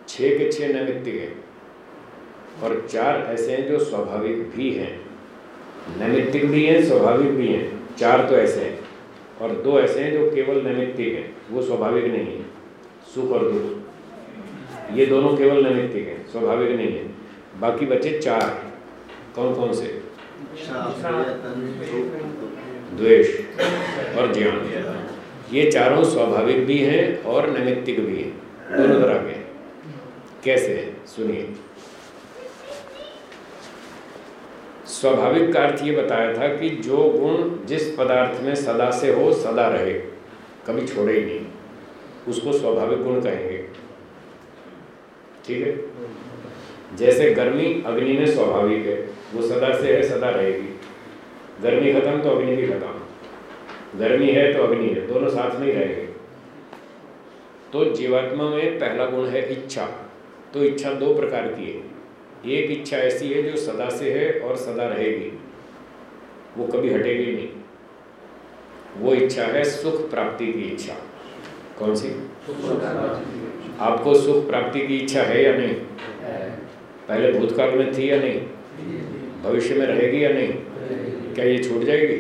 छह के छह नैमित्तिक हैं। और चार ऐसे हैं जो स्वाभाविक भी हैं। नैमित्तिक भी हैं, स्वाभाविक भी हैं। चार तो ऐसे हैं। और दो ऐसे हैं जो केवल नैमित्तिक हैं, वो स्वाभाविक नहीं है। सुख और दुख। ये दोनों केवल नैमित्तिक हैं, स्वाभाविक नहीं है। बाकी बचे चार कौन कौन से? द्वेष और ज्ञान। ये चारों स्वाभाविक भी हैं और नैमित्तिक भी हैं। दोनों तरह के कैसे सुनिए। स्वाभाविक का अर्थ ये बताया था कि जो गुण जिस पदार्थ में सदा से हो, सदा रहे, कभी छोड़े ही नहीं, उसको स्वाभाविक गुण कहेंगे। ठीक है? जैसे गर्मी अग्नि में स्वाभाविक है, वो सदा से है, सदा रहेगी। गर्मी खत्म तो अग्नि भी खत्म। गर्मी है तो अग्नि है, दोनों साथ में ही रहेंगे। तो जीवात्मा में पहला गुण है इच्छा। तो इच्छा दो प्रकार की है। एक इच्छा ऐसी है जो सदा से है और सदा रहेगी। वो कभी हटेगी नहीं। वो इच्छा है सुख प्राप्ति की इच्छा। कौन सी? आपको सुख प्राप्ति की इच्छा है या नहीं? पहले भूतकाल में थी या नहीं? भविष्य में रहेगी या नहीं? क्या ये छूट जाएगी?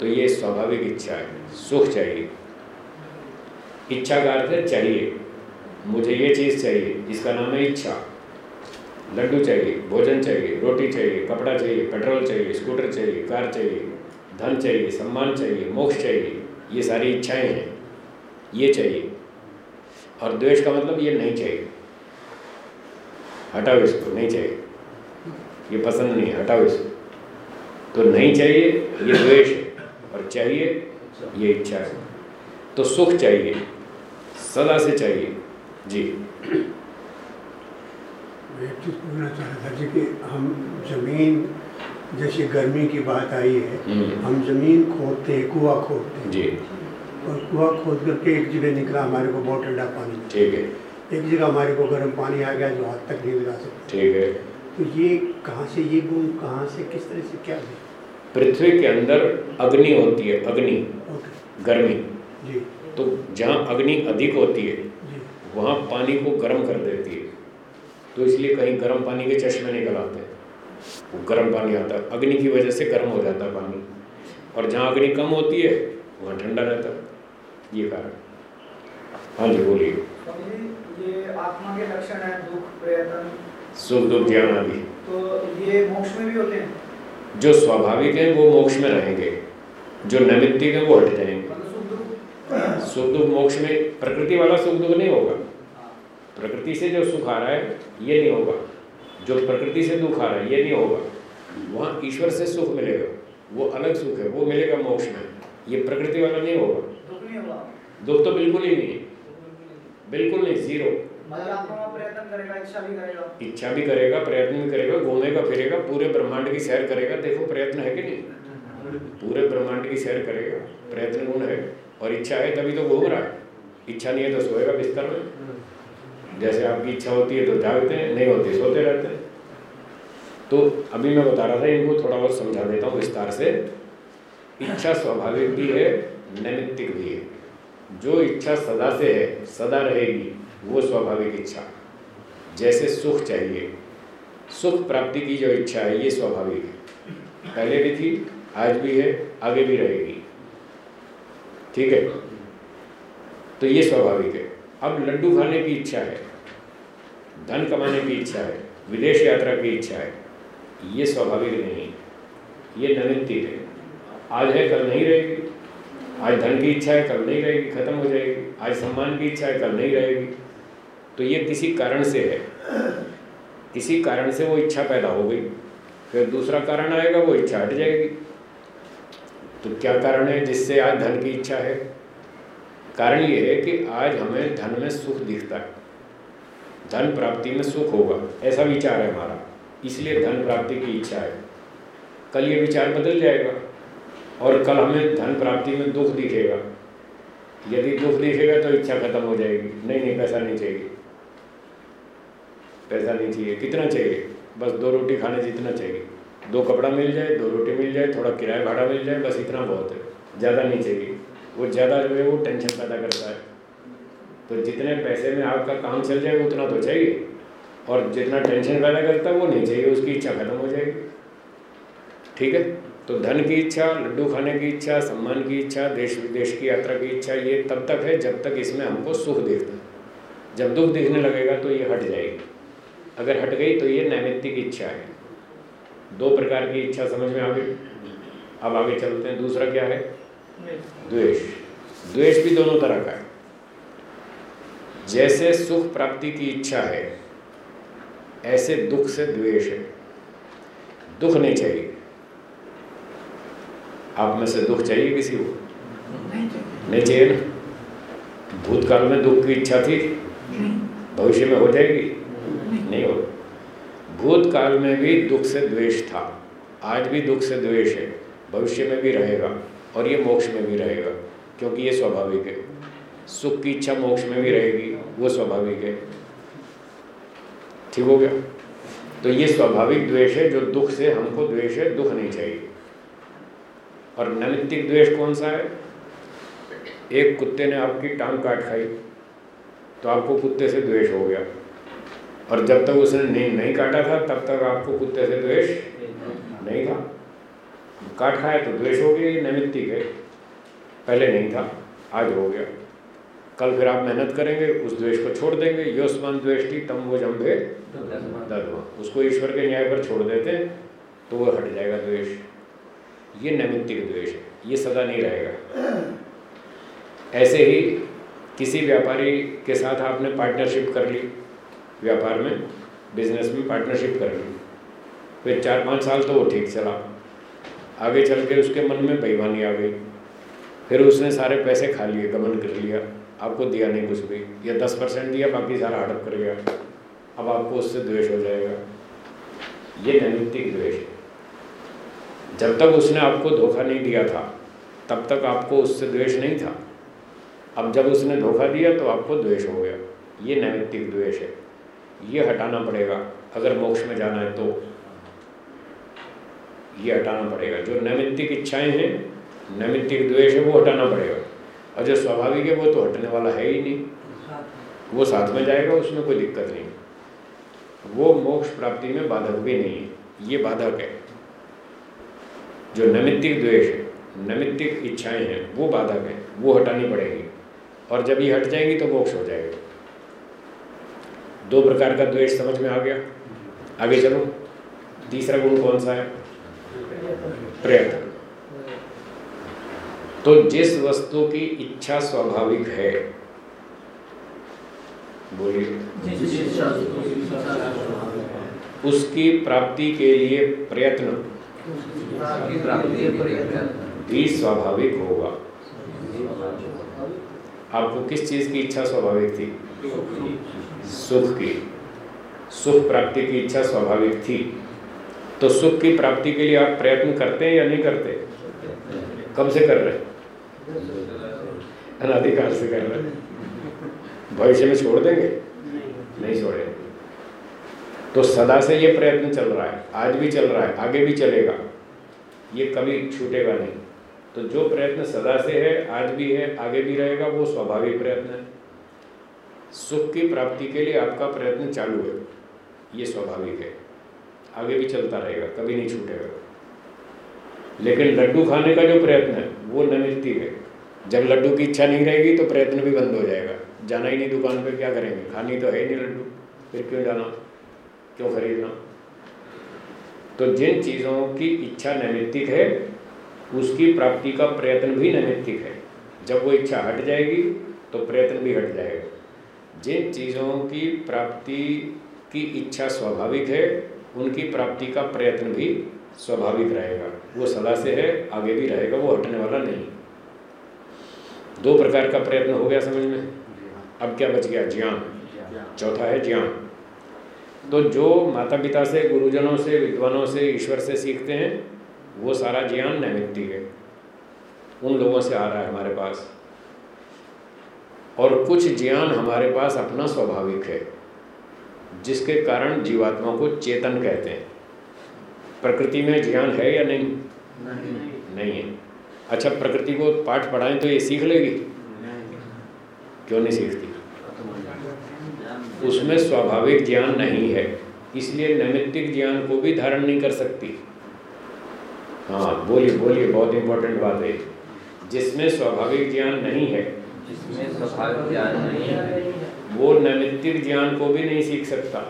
तो ये स्वाभाविक इच्छा है। सुख चाहिए। इच्छा का अर्थ चाहिए। मुझे ये चीज़ चाहिए, जिसका नाम है इच्छा। लड्डू चाहिए, भोजन चाहिए, रोटी चाहिए, कपड़ा चाहिए, पेट्रोल चाहिए, स्कूटर चाहिए, कार चाहिए, धन चाहिए, सम्मान चाहिए, मोक्ष चाहिए, ये सारी इच्छाएँ हैं। ये चाहिए। और द्वेष का मतलब ये नहीं चाहिए। हटाओ इसको, नहीं चाहिए। ये पसंद नहीं हटाओ इसको। तो नहीं चाहिए, ये द्वेष और चाहिए, ये इच्छा है। तो सुख चाहिए, सदा से चाहिए। जी। एक चीज़ पूछना चाह रहा था जी कि हम ज़मीन जैसे गर्मी की बात आई है हम्म। हम ज़मीन खोदते हैं कुआ खोदते। हैं जी। और कुआ खोद करके एक जगह निकला हमारे को बहुत ठंडा पानी। ठीक है। एक जगह हमारे को गर्म पानी आ गया जो हाथ तक नहीं लगा सकते ठीक है। तो ये कहाँ से ये गुण कहाँ से किस तरह से क्या है? पृथ्वी के अंदर अग्नि होती है अग्नि। गर्मी। जी। तो जहाँ अग्नि अधिक होती है वहाँ पानी को गर्म कर देती है। तो इसलिए कहीं गर्म पानी के चश्मे निकल आते हैं वो गर्म पानी आता है। अग्नि की वजह से गर्म हो जाता है पानी। और जहाँ अग्नि कम होती है वहाँ ठंडा रहता है। ये कारण। हाँ जी बोलिए। स्वामी जी, ये आत्मा के लक्षण है दुख प्रयत्न। सुख दुख ज्ञान आदि। तो ये मोक्ष में भी होते हैं? जो स्वाभाविक हैं वो मोक्ष में रहेंगे। जो नैमित्तिक हैं वो हट जाएँगे। मतलब सुख दुख मोक्ष में प्रकृति वाला सुख दुख नहीं होगा। प्रकृति से जो सुख आ रहा है ये नहीं होगा। जो प्रकृति से दुख आ रहा है ये नहीं होगा। वहाँ ईश्वर से सुख मिलेगा। वो अलग सुख है वो मिलेगा मोक्ष में। ये प्रकृति वाला नहीं होगा। दुख नहीं होगा। दुख तो बिल्कुल ही नहीं है। बिल्कुल नहीं ज़ीरो। इच्छा भी करेगा प्रयत्न भी करेगा घूमेगा फिरेगा पूरे ब्रह्मांड की सैर करेगा। देखो प्रयत्न है कि नहीं? पूरे ब्रह्मांड की सैर करेगा। प्रयत्न गुण है। और इच्छा है तभी तो घूम रहा है। इच्छा नहीं है तो सोएगा बिस्तर में। जैसे आपकी इच्छा होती है तो जागते हैं, नहीं होती सोते रहते हैं। तो अभी मैं बता रहा था, इनको थोड़ा और समझा देता हूँ विस्तार से। इच्छा स्वाभाविक भी है, नैमित्तिक भी है। जो इच्छा सदा से है, सदा रहेगी, वो स्वाभाविक इच्छा। जैसे सुख चाहिए। सुख प्राप्ति की जो इच्छा है, ये स्वाभाविक है। पहले भी थी, आज भी है, आगे भी रहेगी। ठीक है? तो ये स्वाभाविक है। अब लड्डू खाने की इच्छा है। धन कमाने की इच्छा है, विदेश यात्रा की इच्छा है, ये स्वाभाविक नहीं, ये नैमित्तिक है। आज है, कल नहीं रहेगी। आज धन की इच्छा है, कल नहीं रहेगी, खत्म हो जाएगी। आज सम्मान की इच्छा है, कल नहीं रहेगी। तो ये किसी कारण से है। किसी कारण से वो इच्छा पैदा हो गई। फिर दूसरा कारण आएगा, वो इच्छा हट जाएगी। तो क्या कारण है जिससे आज धन की इच्छा है? कारण ये है कि आज हमें धन में सुख दिखता है। धन प्राप्ति में सुख होगा, ऐसा विचार है हमारा। इसलिए धन प्राप्ति की इच्छा है। कल ये विचार बदल जाएगा और कल हमें धन प्राप्ति में दुख दिखेगा। यदि दुख दिखेगा तो इच्छा खत्म हो जाएगी। नहीं नहीं, पैसा नहीं चाहिए। पैसा नहीं चाहिए। कितना चाहिए? बस दो रोटी खाने जितना चाहिए। दो कपड़ा मिल जाए, दो रोटी मिल जाए, थोड़ा किराया भाड़ा मिल जाए, बस इतना बहुत है। ज़्यादा नहीं चाहिए। वो ज़्यादा जो है वो टेंशन पैदा करता है। तो जितने पैसे में आपका काम चल जाए उतना तो चाहिए। और जितना टेंशन पैदा करता है वो नहीं चाहिए उसकी इच्छा खत्म हो जाएगी। ठीक है? तो धन की इच्छा लड्डू खाने की इच्छा सम्मान की इच्छा देश विदेश की यात्रा की इच्छा ये तब तक है जब तक इसमें हमको सुख दिखता है। जब दुख दिखने लगेगा तो ये हट जाएगी। अगर हट गई तो ये नैमित्तिक इच्छा है। दो प्रकार की इच्छा समझ में आ गई? अब आगे चलते हैं। दूसरा क्या है? द्वेष। द्वेष भी दोनों तरह का है। जैसे सुख प्राप्ति की इच्छा है ऐसे दुख से द्वेष है। दुख नहीं चाहिए। आप में से दुख चाहिए किसी को? नहीं चाहिए। ना? भूतकाल में दुख की इच्छा थी भविष्य में हो जाएगी? नहीं हो। भूतकाल में भी दुख से द्वेष था। आज भी दुख से द्वेष है। भविष्य में भी रहेगा और ये मोक्ष में भी रहेगा क्योंकि ये स्वाभाविक है। सुख की इच्छा मोक्ष में भी रहेगी। वो स्वाभाविक है। ठीक हो गया? तो ये स्वाभाविक द्वेष है, जो दुख से हमको द्वेष है, दुख नहीं चाहिए। और नैमित्तिक द्वेष कौन सा है? एक कुत्ते ने आपकी टांग काट खाई तो आपको कुत्ते से द्वेष हो गया। और जब तक उसने नहीं नहीं काटा था, तब तक आपको कुत्ते से द्वेष नहीं था। काट खाया तो द्वेष हो गया, ये नैमित्तिक है। पहले नहीं था, आज हो गया। कल फिर आप मेहनत करेंगे, उस द्वेष को छोड़ देंगे। योस्मान द्वेष्टि तम वो जम्भे दर्वा। उसको ईश्वर के न्याय पर छोड़ देते तो वो हट जाएगा द्वेष। ये नैमित्तिक द्वेष है, ये सदा नहीं रहेगा। ऐसे ही किसी व्यापारी के साथ आपने पार्टनरशिप कर ली, व्यापार में बिज़नेस में पार्टनरशिप कर ली, फिर चार पाँच साल तो वो ठीक चला। आगे चल के उसके मन में बेईमानी आ गई। फिर उसने सारे पैसे खा लिए, गमन कर लिया। आपको दिया नहीं कुछ भी। या दस परसेंट दिया, बाकी सारा हड़प कर गया। अब आपको उससे द्वेष हो जाएगा। ये नैमित्तिक द्वेष है। जब तक उसने आपको धोखा नहीं दिया था, तब तक आपको उससे द्वेष नहीं था। अब जब उसने धोखा दिया तो आपको द्वेष हो गया। ये नैमित्तिक द्वेष है। ये हटाना पड़ेगा। अगर मोक्ष में जाना है तो ये हटाना पड़ेगा। जो नैमित्तिक इच्छाएँ हैं, नैमित्तिक द्वेष है, वो हटाना पड़ेगा। और जो स्वाभाविक है वो तो हटने वाला है ही नहीं। वो साथ में जाएगा उसमें कोई दिक्कत नहीं। वो मोक्ष प्राप्ति में बाधक भी नहीं है। ये बाधक है। जो नैमित्तिक द्वेष है नैमित्तिक इच्छाएँ हैं वो बाधक है। वो हटानी पड़ेगी। और जब ये हट जाएँगी तो मोक्ष हो जाएगा। दो प्रकार का द्वेष समझ में आ गया। आगे चलो। तीसरा गुण कौन सा है? प्रयत्न। तो जिस वस्तु की इच्छा स्वाभाविक है बोलिए। उसकी प्राप्ति के लिए प्रयत्न भी स्वाभाविक होगा। आपको किस चीज़ की इच्छा स्वाभाविक थी? सुख की। सुख प्राप्ति की इच्छा स्वाभाविक थी। तो सुख की प्राप्ति के लिए आप प्रयत्न करते हैं या नहीं करते? कब से कर रहे अनाधिकार से कर। रहे भविष्य में छोड़ देंगे? नहीं छोड़े तो सदा से ये प्रयत्न चल रहा है। आज भी चल रहा है, आगे भी चलेगा। ये कभी छूटेगा नहीं। तो जो प्रयत्न सदा से है, आज भी है, आगे भी रहेगा, वो स्वाभाविक प्रयत्न है। सुख की प्राप्ति के लिए आपका प्रयत्न चालू है। ये स्वाभाविक है। आगे भी चलता रहेगा, कभी नहीं छूटेगा। लेकिन लड्डू खाने का जो प्रयत्न है, वो नैमित्तिक है। जब लड्डू की इच्छा नहीं रहेगी तो प्रयत्न भी बंद हो जाएगा। जाना ही नहीं दुकान पे, क्या करेंगे? खानी तो है ही नहीं लड्डू। फिर क्यों जाना? क्यों खरीदना? तो जिन चीज़ों की इच्छा नैमित्तिक है, उसकी प्राप्ति का प्रयत्न भी नैमित्तिक है। जब वो इच्छा हट जाएगी तो प्रयत्न भी हट जाएगा। जिन चीज़ों की प्राप्ति की इच्छा स्वाभाविक है, उनकी प्राप्ति का प्रयत्न भी स्वाभाविक रहेगा। वो सदा से है आगे भी रहेगा वो हटने वाला नहीं। दो प्रकार का प्रयत्न हो गया समझ में? अब क्या बच गया? ज्ञान। चौथा है ज्ञान। तो जो माता पिता से गुरुजनों से विद्वानों से ईश्वर से सीखते हैं वो सारा ज्ञान नैमित्तिक है। उन लोगों से आ रहा है हमारे पास। और कुछ ज्ञान हमारे पास अपना स्वाभाविक है जिसके कारण जीवात्मा को चेतन कहते हैं। प्रकृति में ज्ञान है या नहीं? नहीं, नहीं है। अच्छा प्रकृति को पाठ पढ़ाएँ तो ये सीख लेगी? क्यों नहीं सीखती? उसमें स्वाभाविक ज्ञान नहीं है इसलिए नैमित्तिक ज्ञान को भी धारण नहीं कर सकती। हाँ बोलिए बोलिए बहुत इंपॉर्टेंट बात है। जिसमें स्वाभाविक ज्ञान नहीं है जिसमें स्वाभाविक ज्ञान नहीं है वो नैमित्तिक ज्ञान को भी नहीं सीख सकता।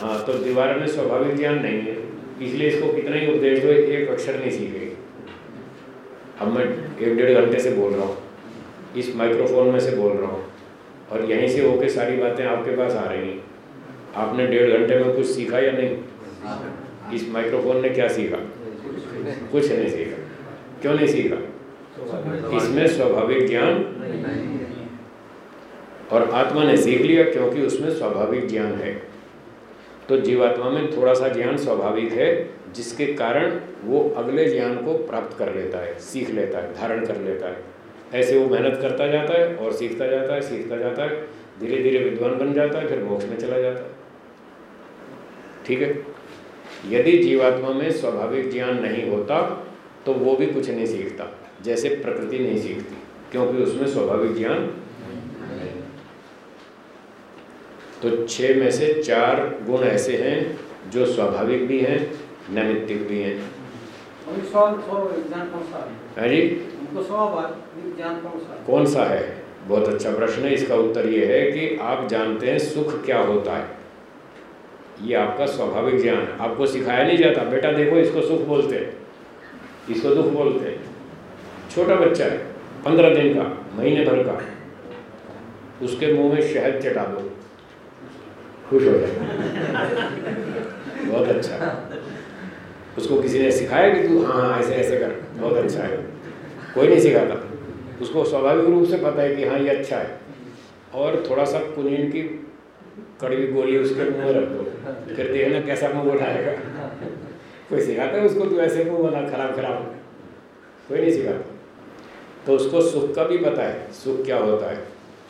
हाँ तो दीवार में स्वाभाविक ज्ञान नहीं है। इसलिए इसको कितना ही उपदेश दो एक अक्षर नहीं सीखेगी अब मैं एक डेढ़ घंटे से बोल रहा हूँ। इस माइक्रोफोन में से बोल रहा हूँ। और यहीं से होके सारी बातें आपके पास आ रही हैं। आपने डेढ़ घंटे में कुछ सीखा या नहीं? इस माइक्रोफोन ने क्या सीखा? कुछ नहीं सीखा। क्यों नहीं सीखा? इसमें स्वाभाविक ज्ञान और आत्मा ने सीख लिया क्योंकि उसमें स्वाभाविक ज्ञान है। तो जीवात्मा में थोड़ा सा ज्ञान स्वाभाविक है, जिसके कारण वो अगले ज्ञान को प्राप्त कर लेता है, सीख लेता है, धारण कर लेता है। ऐसे वो मेहनत करता जाता है और सीखता जाता है, सीखता जाता है धीरे धीरे विद्वान बन जाता है, फिर मोक्ष में चला जाता है। ठीक है? यदि जीवात्मा में स्वाभाविक ज्ञान नहीं होता तो वो भी कुछ नहीं सीखता, जैसे प्रकृति नहीं सीखती, क्योंकि उसमें स्वाभाविक ज्ञान तो छः में से चार गुण ऐसे हैं जो स्वाभाविक भी हैं नैमित्तिक भी हैं। है? जी। है? कौन सा है? बहुत अच्छा प्रश्न है। इसका उत्तर ये है कि आप जानते हैं सुख क्या होता है। ये आपका स्वाभाविक ज्ञान है। आपको सिखाया नहीं जाता बेटा देखो इसको सुख बोलते हैं। इसको दुख बोलते हैं। छोटा बच्चा है पंद्रह दिन का महीने भर का। उसके मुँह में शहद चटा दो। खुश हो जाए बहुत अच्छा। उसको किसी ने सिखाया कि तू हाँ हाँ ऐसे ऐसे कर। बहुत अच्छा है। कोई नहीं सिखाता। उसको स्वाभाविक रूप से पता है कि हाँ ये अच्छा है। और थोड़ा सा कुनीन की कड़वी गोली उसके मुँह में रख दो। फिर देखना कैसा मुँह उठाएगा। कोई सिखाता है उसको, तू ऐसे मुँह बना, खराब खराब कोई नहीं सिखाता। तो उसको सुख का भी पता है, सुख क्या होता है।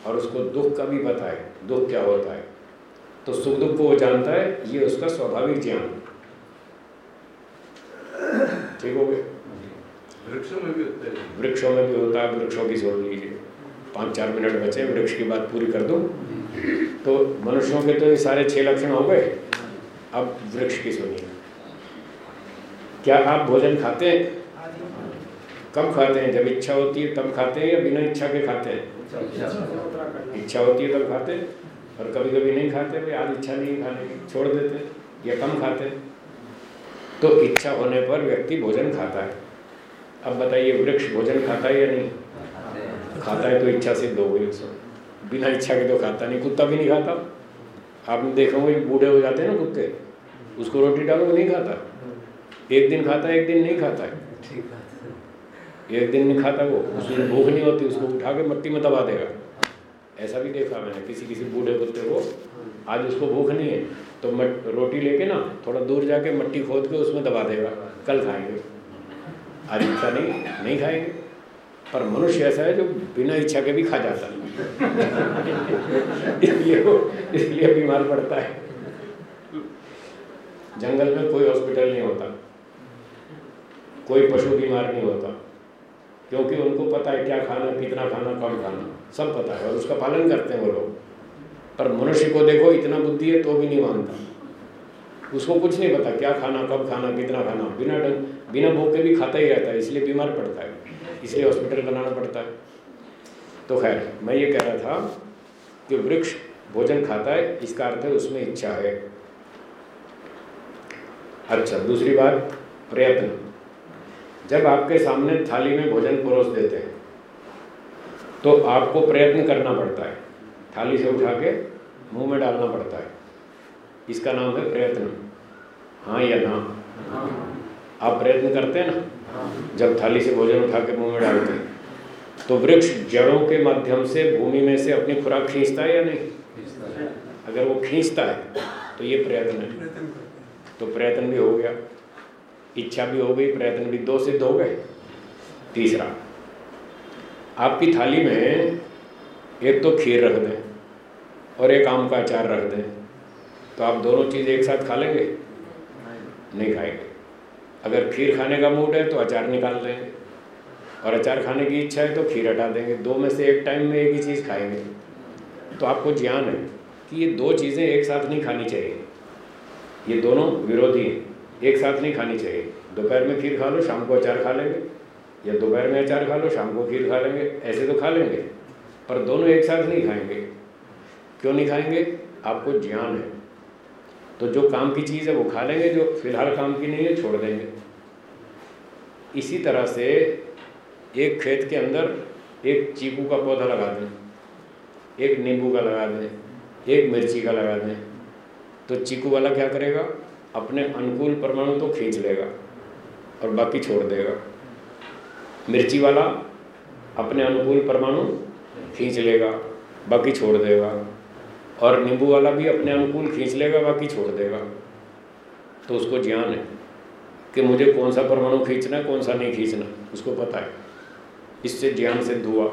और उसको दुख का भी पता है, दुख क्या होता है। तो सुख दुख को वो जानता है ये उसका स्वाभाविक ज्ञान ठीक हो गया? वृक्षों में भी होते हैं। वृक्षों में भी होता है वृक्षों की सुन लीजिए। पाँच चार मिनट बचे वृक्ष की बात पूरी कर दूँ। तो मनुष्यों के तो ये सारे छह लक्षण हो गए। अब वृक्ष की सुनिए। क्या आप भोजन खाते हैं? कब खाते हैं। जब इच्छा होती है तब खाते हैं या बिना इच्छा के खाते हैं? इच्छा होती है तब खाते हैं। और कभी कभी नहीं खाते भाई आज इच्छा नहीं खाने की छोड़ देते या कम खाते। तो इच्छा होने पर व्यक्ति भोजन खाता है। अब बताइए वृक्ष भोजन खाता है या नहीं? खाता है तो इच्छा सिद्ध हो गई उसमें बिना इच्छा के तो खाता नहीं कुत्ता भी नहीं खाता। आपने देखा होगा बूढ़े हो जाते हैं ना कुत्ते उसको रोटी डालो वो नहीं खाता। एक दिन खाता है एक दिन नहीं खाता है। एक दिन नहीं खाता वो उसमें भूख नहीं होती उसको उठा के मट्टी में दबा देगा। ऐसा भी देखा मैंने, किसी किसी बूढ़े कुत्ते को। आज उसको भूख नहीं है तो मट, रोटी लेके ना, थोड़ा दूर जाके मट्टी खोद के उसमें दबा देगा। कल खाएँगे। आज इच्छा नहीं नहीं खाएँगे। पर मनुष्य ऐसा है जो बिना इच्छा के भी खा जाता है। इसलिए वो, इसलिए बीमार पड़ता है। जंगल में कोई हॉस्पिटल नहीं होता। कोई पशु बीमार नहीं होता। क्योंकि उनको पता है क्या खाना, कितना खाना कम खाना। सब पता है और उसका पालन करते हैं वो लोग। पर मनुष्य को देखो, इतना बुद्धि है तो भी नहीं मानता। उसको कुछ नहीं पता क्या खाना, कब खाना, कितना खाना। बिना डंग बिना भूख के भी खाता ही रहता है, इसलिए बीमार पड़ता है। इसलिए हॉस्पिटल बनाना पड़ता है। तो खैर, मैं ये कह रहा था कि वृक्ष भोजन खाता है, इसका अर्थ है उसमें इच्छा है। अच्छा दूसरी बात, प्रयत्न। जब आपके सामने थाली में भोजन परोस देते हैं तो आपको प्रयत्न करना पड़ता है। थाली से उठा के मुँह में डालना पड़ता है। इसका नाम है प्रयत्न। हाँ या ना? आप प्रयत्न करते हैं ना? जब थाली से भोजन उठा के मुँह में डालते हैं तो वृक्ष जड़ों के माध्यम से भूमि में से अपनी खुराक खींचता है या नहीं? अगर वो खींचता है तो ये प्रयत्न है। तो प्रयत्न भी हो गया। इच्छा भी हो गई, प्रयत्न भी दो सिद्ध हो गए। तीसरा आपकी थाली में एक तो खीर रख दें और एक आम का अचार रख दें। तो आप दोनों चीज़ एक साथ खा लेंगे? नहीं खाएँगे। अगर खीर खाने का मूड है तो अचार निकाल देंगे और अचार खाने की इच्छा है तो खीर हटा देंगे। दो में से एक टाइम में एक ही चीज़ खाएँगे। तो आपको ज्ञान है कि ये दो चीज़ें एक साथ नहीं खानी चाहिए। ये दोनों विरोधी हैं। एक साथ नहीं खानी चाहिए। दोपहर में खीर खा लो, शाम को अचार खा लेंगे। या दोपहर में अचार खा लो, शाम को खीर खा लेंगे, ऐसे तो खा लेंगे, पर दोनों एक साथ नहीं खाएँगे। क्यों नहीं खाएँगे? आपको ज्ञान है। तो जो काम की चीज़ है वो खा लेंगे, जो फ़िलहाल काम की नहीं है, छोड़ देंगे। इसी तरह से एक खेत के अंदर एक चीकू का पौधा लगा दें, एक नींबू का लगा दें, एक मिर्ची का लगा दें। तो चीकू वाला क्या करेगा? अपने अनुकूल परमाणु तो खींच लेगा और बाकी छोड़ देगा। मिर्ची वाला अपने अनुकूल परमाणु खींच लेगा, बाकी छोड़ देगा। और नींबू वाला भी अपने अनुकूल खींच लेगा, बाकी छोड़ देगा। तो उसको ज्ञान है कि मुझे कौन सा परमाणु खींचना है, कौन सा नहीं खींचना, उसको पता है। इससे ज्ञान सिद्ध हुआ।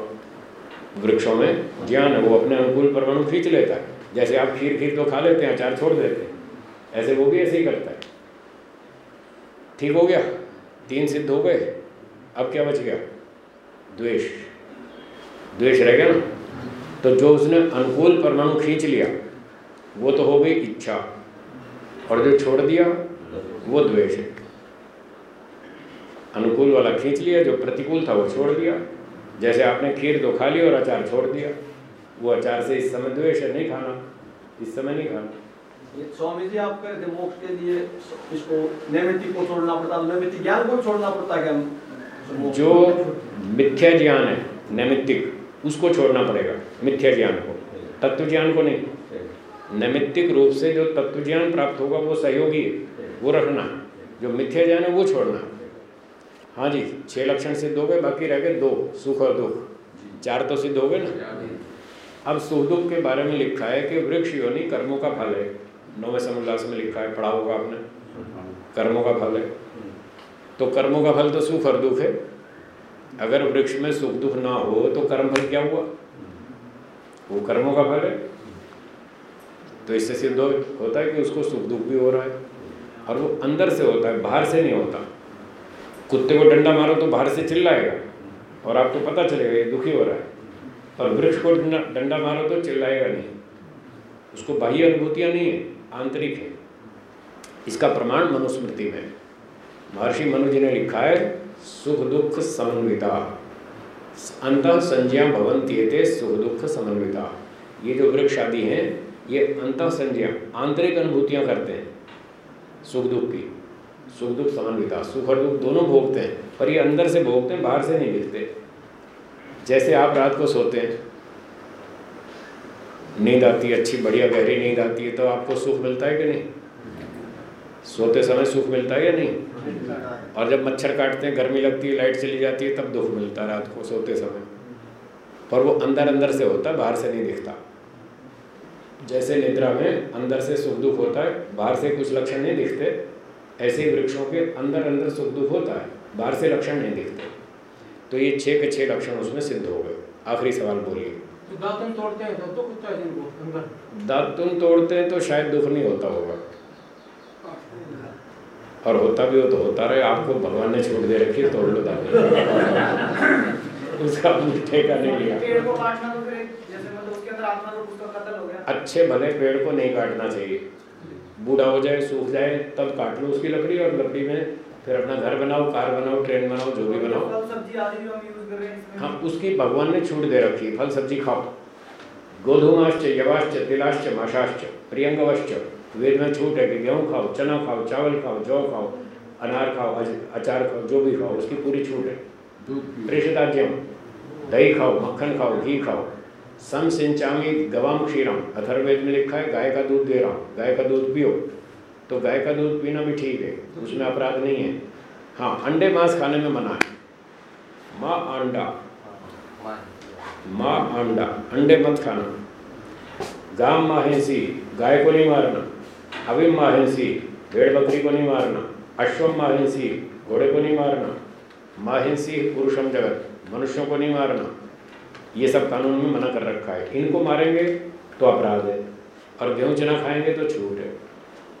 वृक्षों में ज्ञान है, वो अपने अनुकूल परमाणु खींच लेता है। जैसे आप खीर खीर तो खा लेते हैं, अचार छोड़ देते हैं। ऐसे वो भी ऐसे ही करता है। ठीक हो गया? तीन सिद्ध हो गए? अब क्या बच गया? द्वेष। द्वेष रह गया ना? तो जो उसने अनुकूल परमाणु खींच लिया, वो तो हो गई इच्छा। और जो छोड़ दिया, वो द्वेष है। अनुकूल वाला खींच लिया, जो प्रतिकूल था, वो छोड़ दिया। जैसे आपने खीर तो खा ली और अचार छोड़ दिया, वो अचार से इस समय द्वेष है, नहीं खाना। इस समय नहीं खाना। स्वामी जी आप कह रहे थे मोक्ष के लिए इसको नैमित्तिक को छोड़ना पड़ता, नैमित्तिक ज्ञान को छोड़ना पड़ता क्या? जो मिथ्या ज्ञान है, नैमित्तिक, उसको छोड़ना पड़ेगा, मिथ्या ज्ञान को। तत्व ज्ञान को नहीं। नैमित्तिक रूप से जो तत्व ज्ञान प्राप्त होगा, वो सहयोगी है, वो रखना। जो मिथ्या ज्ञान है, वो छोड़ना। है जी, छह लक्षण सिद्ध हो गए, बाकी रह गए दो, सुख और दुख। चार तो सिद्ध हो गए ना? अब सुख दुख के बारे में लिखा है कि वृक्ष योनि कर्मों का फल है। नौवे समुल्लास में लिखा है, पढ़ा होगा आपने। कर्मों का फल है। तो कर्मों का फल तो सुख और दुख है। अगर वृक्ष में सुख दुख ना हो तो कर्म फल क्या हुआ? वो कर्मों का फल है। तो इससे सिद्ध होता है कि उसको सुख दुख भी हो रहा है। और वो अंदर से होता है, बाहर से नहीं होता। कुत्ते को डंडा मारो तो बाहर से चिल्लाएगा। और आपको पता चलेगा, ये दुखी हो रहा है। और वृक्ष को डंडा मारो तो चिल्लाएगा नहीं। उसको बाह्य अनुभूतियाँ नहीं है, आंतरिक है। इसका प्रमाण मनुस्मृति में महर्षि मनु जी ने लिखा है, सुख दुख समन्विता। अंत संज्ञा भवंती सुख दुख समन्विता। ये जो वृक्ष आदि हैं, ये अंत संज्ञा आंतरिक अनुभूतियाँ करते हैं, सुख दुख की। सुख दुख समन्विता, सुख और दुख दोनों भोगते हैं, पर ये अंदर से भोगते हैं, बाहर से नहीं दिखते। जैसे आप रात को सोते हैं, नींद आती है, अच्छी, बढ़िया, गहरी नींद आती है तो आपको सुख मिलता है कि नहीं? सोते समय सुख मिलता है या नहीं? और जब मच्छर काटते हैं गर्मी लगती है लाइट चली जाती है तब दुख मिलता है रात को सोते समय। पर वो अंदर अंदर से होता है बाहर से नहीं दिखता। जैसे निद्रा में अंदर से सुख दुख होता है बाहर से कुछ लक्षण नहीं दिखते। ऐसे ही वृक्षों के अंदर अंदर सुख दुख होता है बाहर से लक्षण नहीं दिखते। तो ये छः के छः लक्षण उसमें सिद्ध हो गए। आखिरी सवाल बोलिए। तो दातुन तोड़ते हैं तो दातुन तोड़ते हैं तो शायद दुख नहीं होता होगा। और होता भी हो तो होता रहे आपको भगवान ने छूट दे रखी तोड़ लो दातुन उसका अपनी ठेका नहीं लिया। पेड़ को काटना तो फिर जैसे मतलब उसके अंदर आत्मा तो उसका कत्ल हो गया। अच्छे भले पेड़ को नहीं काटना चाहिए। बूढ़ा हो जाए सूख जाए तब काट लो उसकी लकड़ी और लकड़ी में फिर अपना घर बनाओ कार बनाओ ट्रेन बनाओ जो भी बनाओ। हैं इसमें। हम उसकी भगवान ने छूट दे रखी फल सब्ज़ी खाओ। गोधूमाश्च यवाश्च तिलाश्च माशाश्च प्रियंगवश्च। वेद में छूट है कि गेहूँ खाओ चना खाओ चावल खाओ जौ खाओ अनार खाओ अचार खाओ जो भी खाओ उसकी पूरी छूट है। प्रेषिताज्यम दही खाओ मक्खन खाओ घी खाओ। सम सिंचामी गवाम क्षीरम अथर्ववेद में लिखा है गाय का दूध दे रहा हूँ गाय का दूध पियो। तो गाय का दूध पीना भी ठीक है उसमें अपराध नहीं है। हाँ अंडे मांस खाने में मना है। माँ अंडा। माँ अंडा अंडे मत खाना। गाम माहेंसी गाय को नहीं मारना। अविम माहेंसी भेड़ बकरी को नहीं मारना अश्वम माहेंसी घोड़े को नहीं मारना माहेंसी पुरुषम जगत मनुष्यों को नहीं मारना। ये सब कानून में मना कर रखा है। इनको मारेंगे तो अपराध है और गेहूँ चना खाएँगे तो छूट है।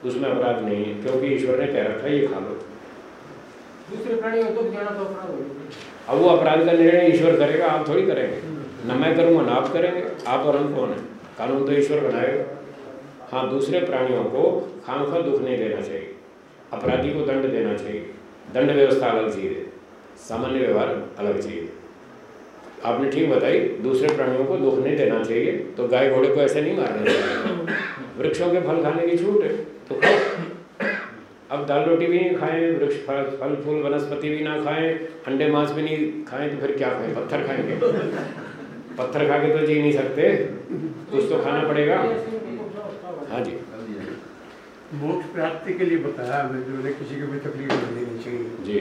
उसमें अपराध नहीं है क्योंकि ईश्वर ने कह रखा है ये खा लो। दूसरे प्राणी को दुख देना तो अपराध अब वो अपराध का निर्णय ईश्वर करेगा आप थोड़ी करेंगे। न मैं करूँगा ना आप करेंगे आप और हम कौन है? कानून तो ईश्वर बनाएगा। हाँ दूसरे प्राणियों को खामखा दुख नहीं देना चाहिए, अपराधी को दंड देना चाहिए, दंड व्यवस्था अलग है सामान्य व्यवहार अलग है आपने ठीक बताई, दूसरे प्राणियों को दुख नहीं देना चाहिए तो गाय घोड़े को ऐसे नहीं मारना चाहिए। वृक्षों के फल खाने की छूट है तो खाओ। अब दाल रोटी भी नहीं खाएँ, वृक्ष फल फल, फूल, वनस्पति भी ना खाएँ, अंडे, मांस भी नहीं खाएँ तो फिर क्या खाएँ? पत्थर खाएँगे। पत्थर खा के तो जी नहीं सकते, कुछ तो खाना पड़ेगा। हाँ जी। मोक्ष प्राप्ति के लिए बताया हमें जो है किसी को भी तकलीफ़ नहीं देनी चाहिए। जी।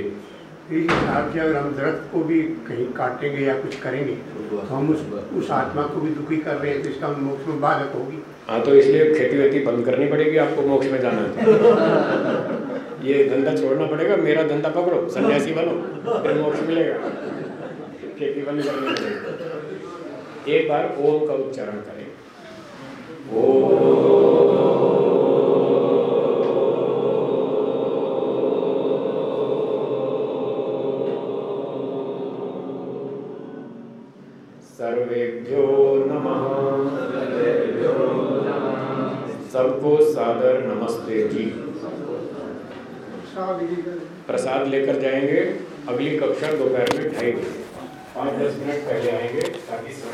इस हिसाब से अगर हम दरख्त को भी कहीं काटेंगे या कुछ करेंगे तो हम उस उस आत्मा को भी दुखी कर रहे हैं तो इसका मोक्ष में बाधक होगी। हाँ तो इसलिए खेती वेती बंद करनी पड़ेगी आपको मोक्ष में जाना है। ये धंधा छोड़ना पड़ेगा मेरा धंधा पकड़ो सन्यासी बनो फिर मोक्ष मिलेगा। खेती बंद करनी पड़ेगी। एक बार ओम का उच्चारण करें। सर्वेभ्यो सबको सादर नमस्ते जी। प्रसाद लेकर जाएँगे। अगली कक्षा दोपहर में ढाई बजे पाँच दस मिनट पहले आएँगे ताकि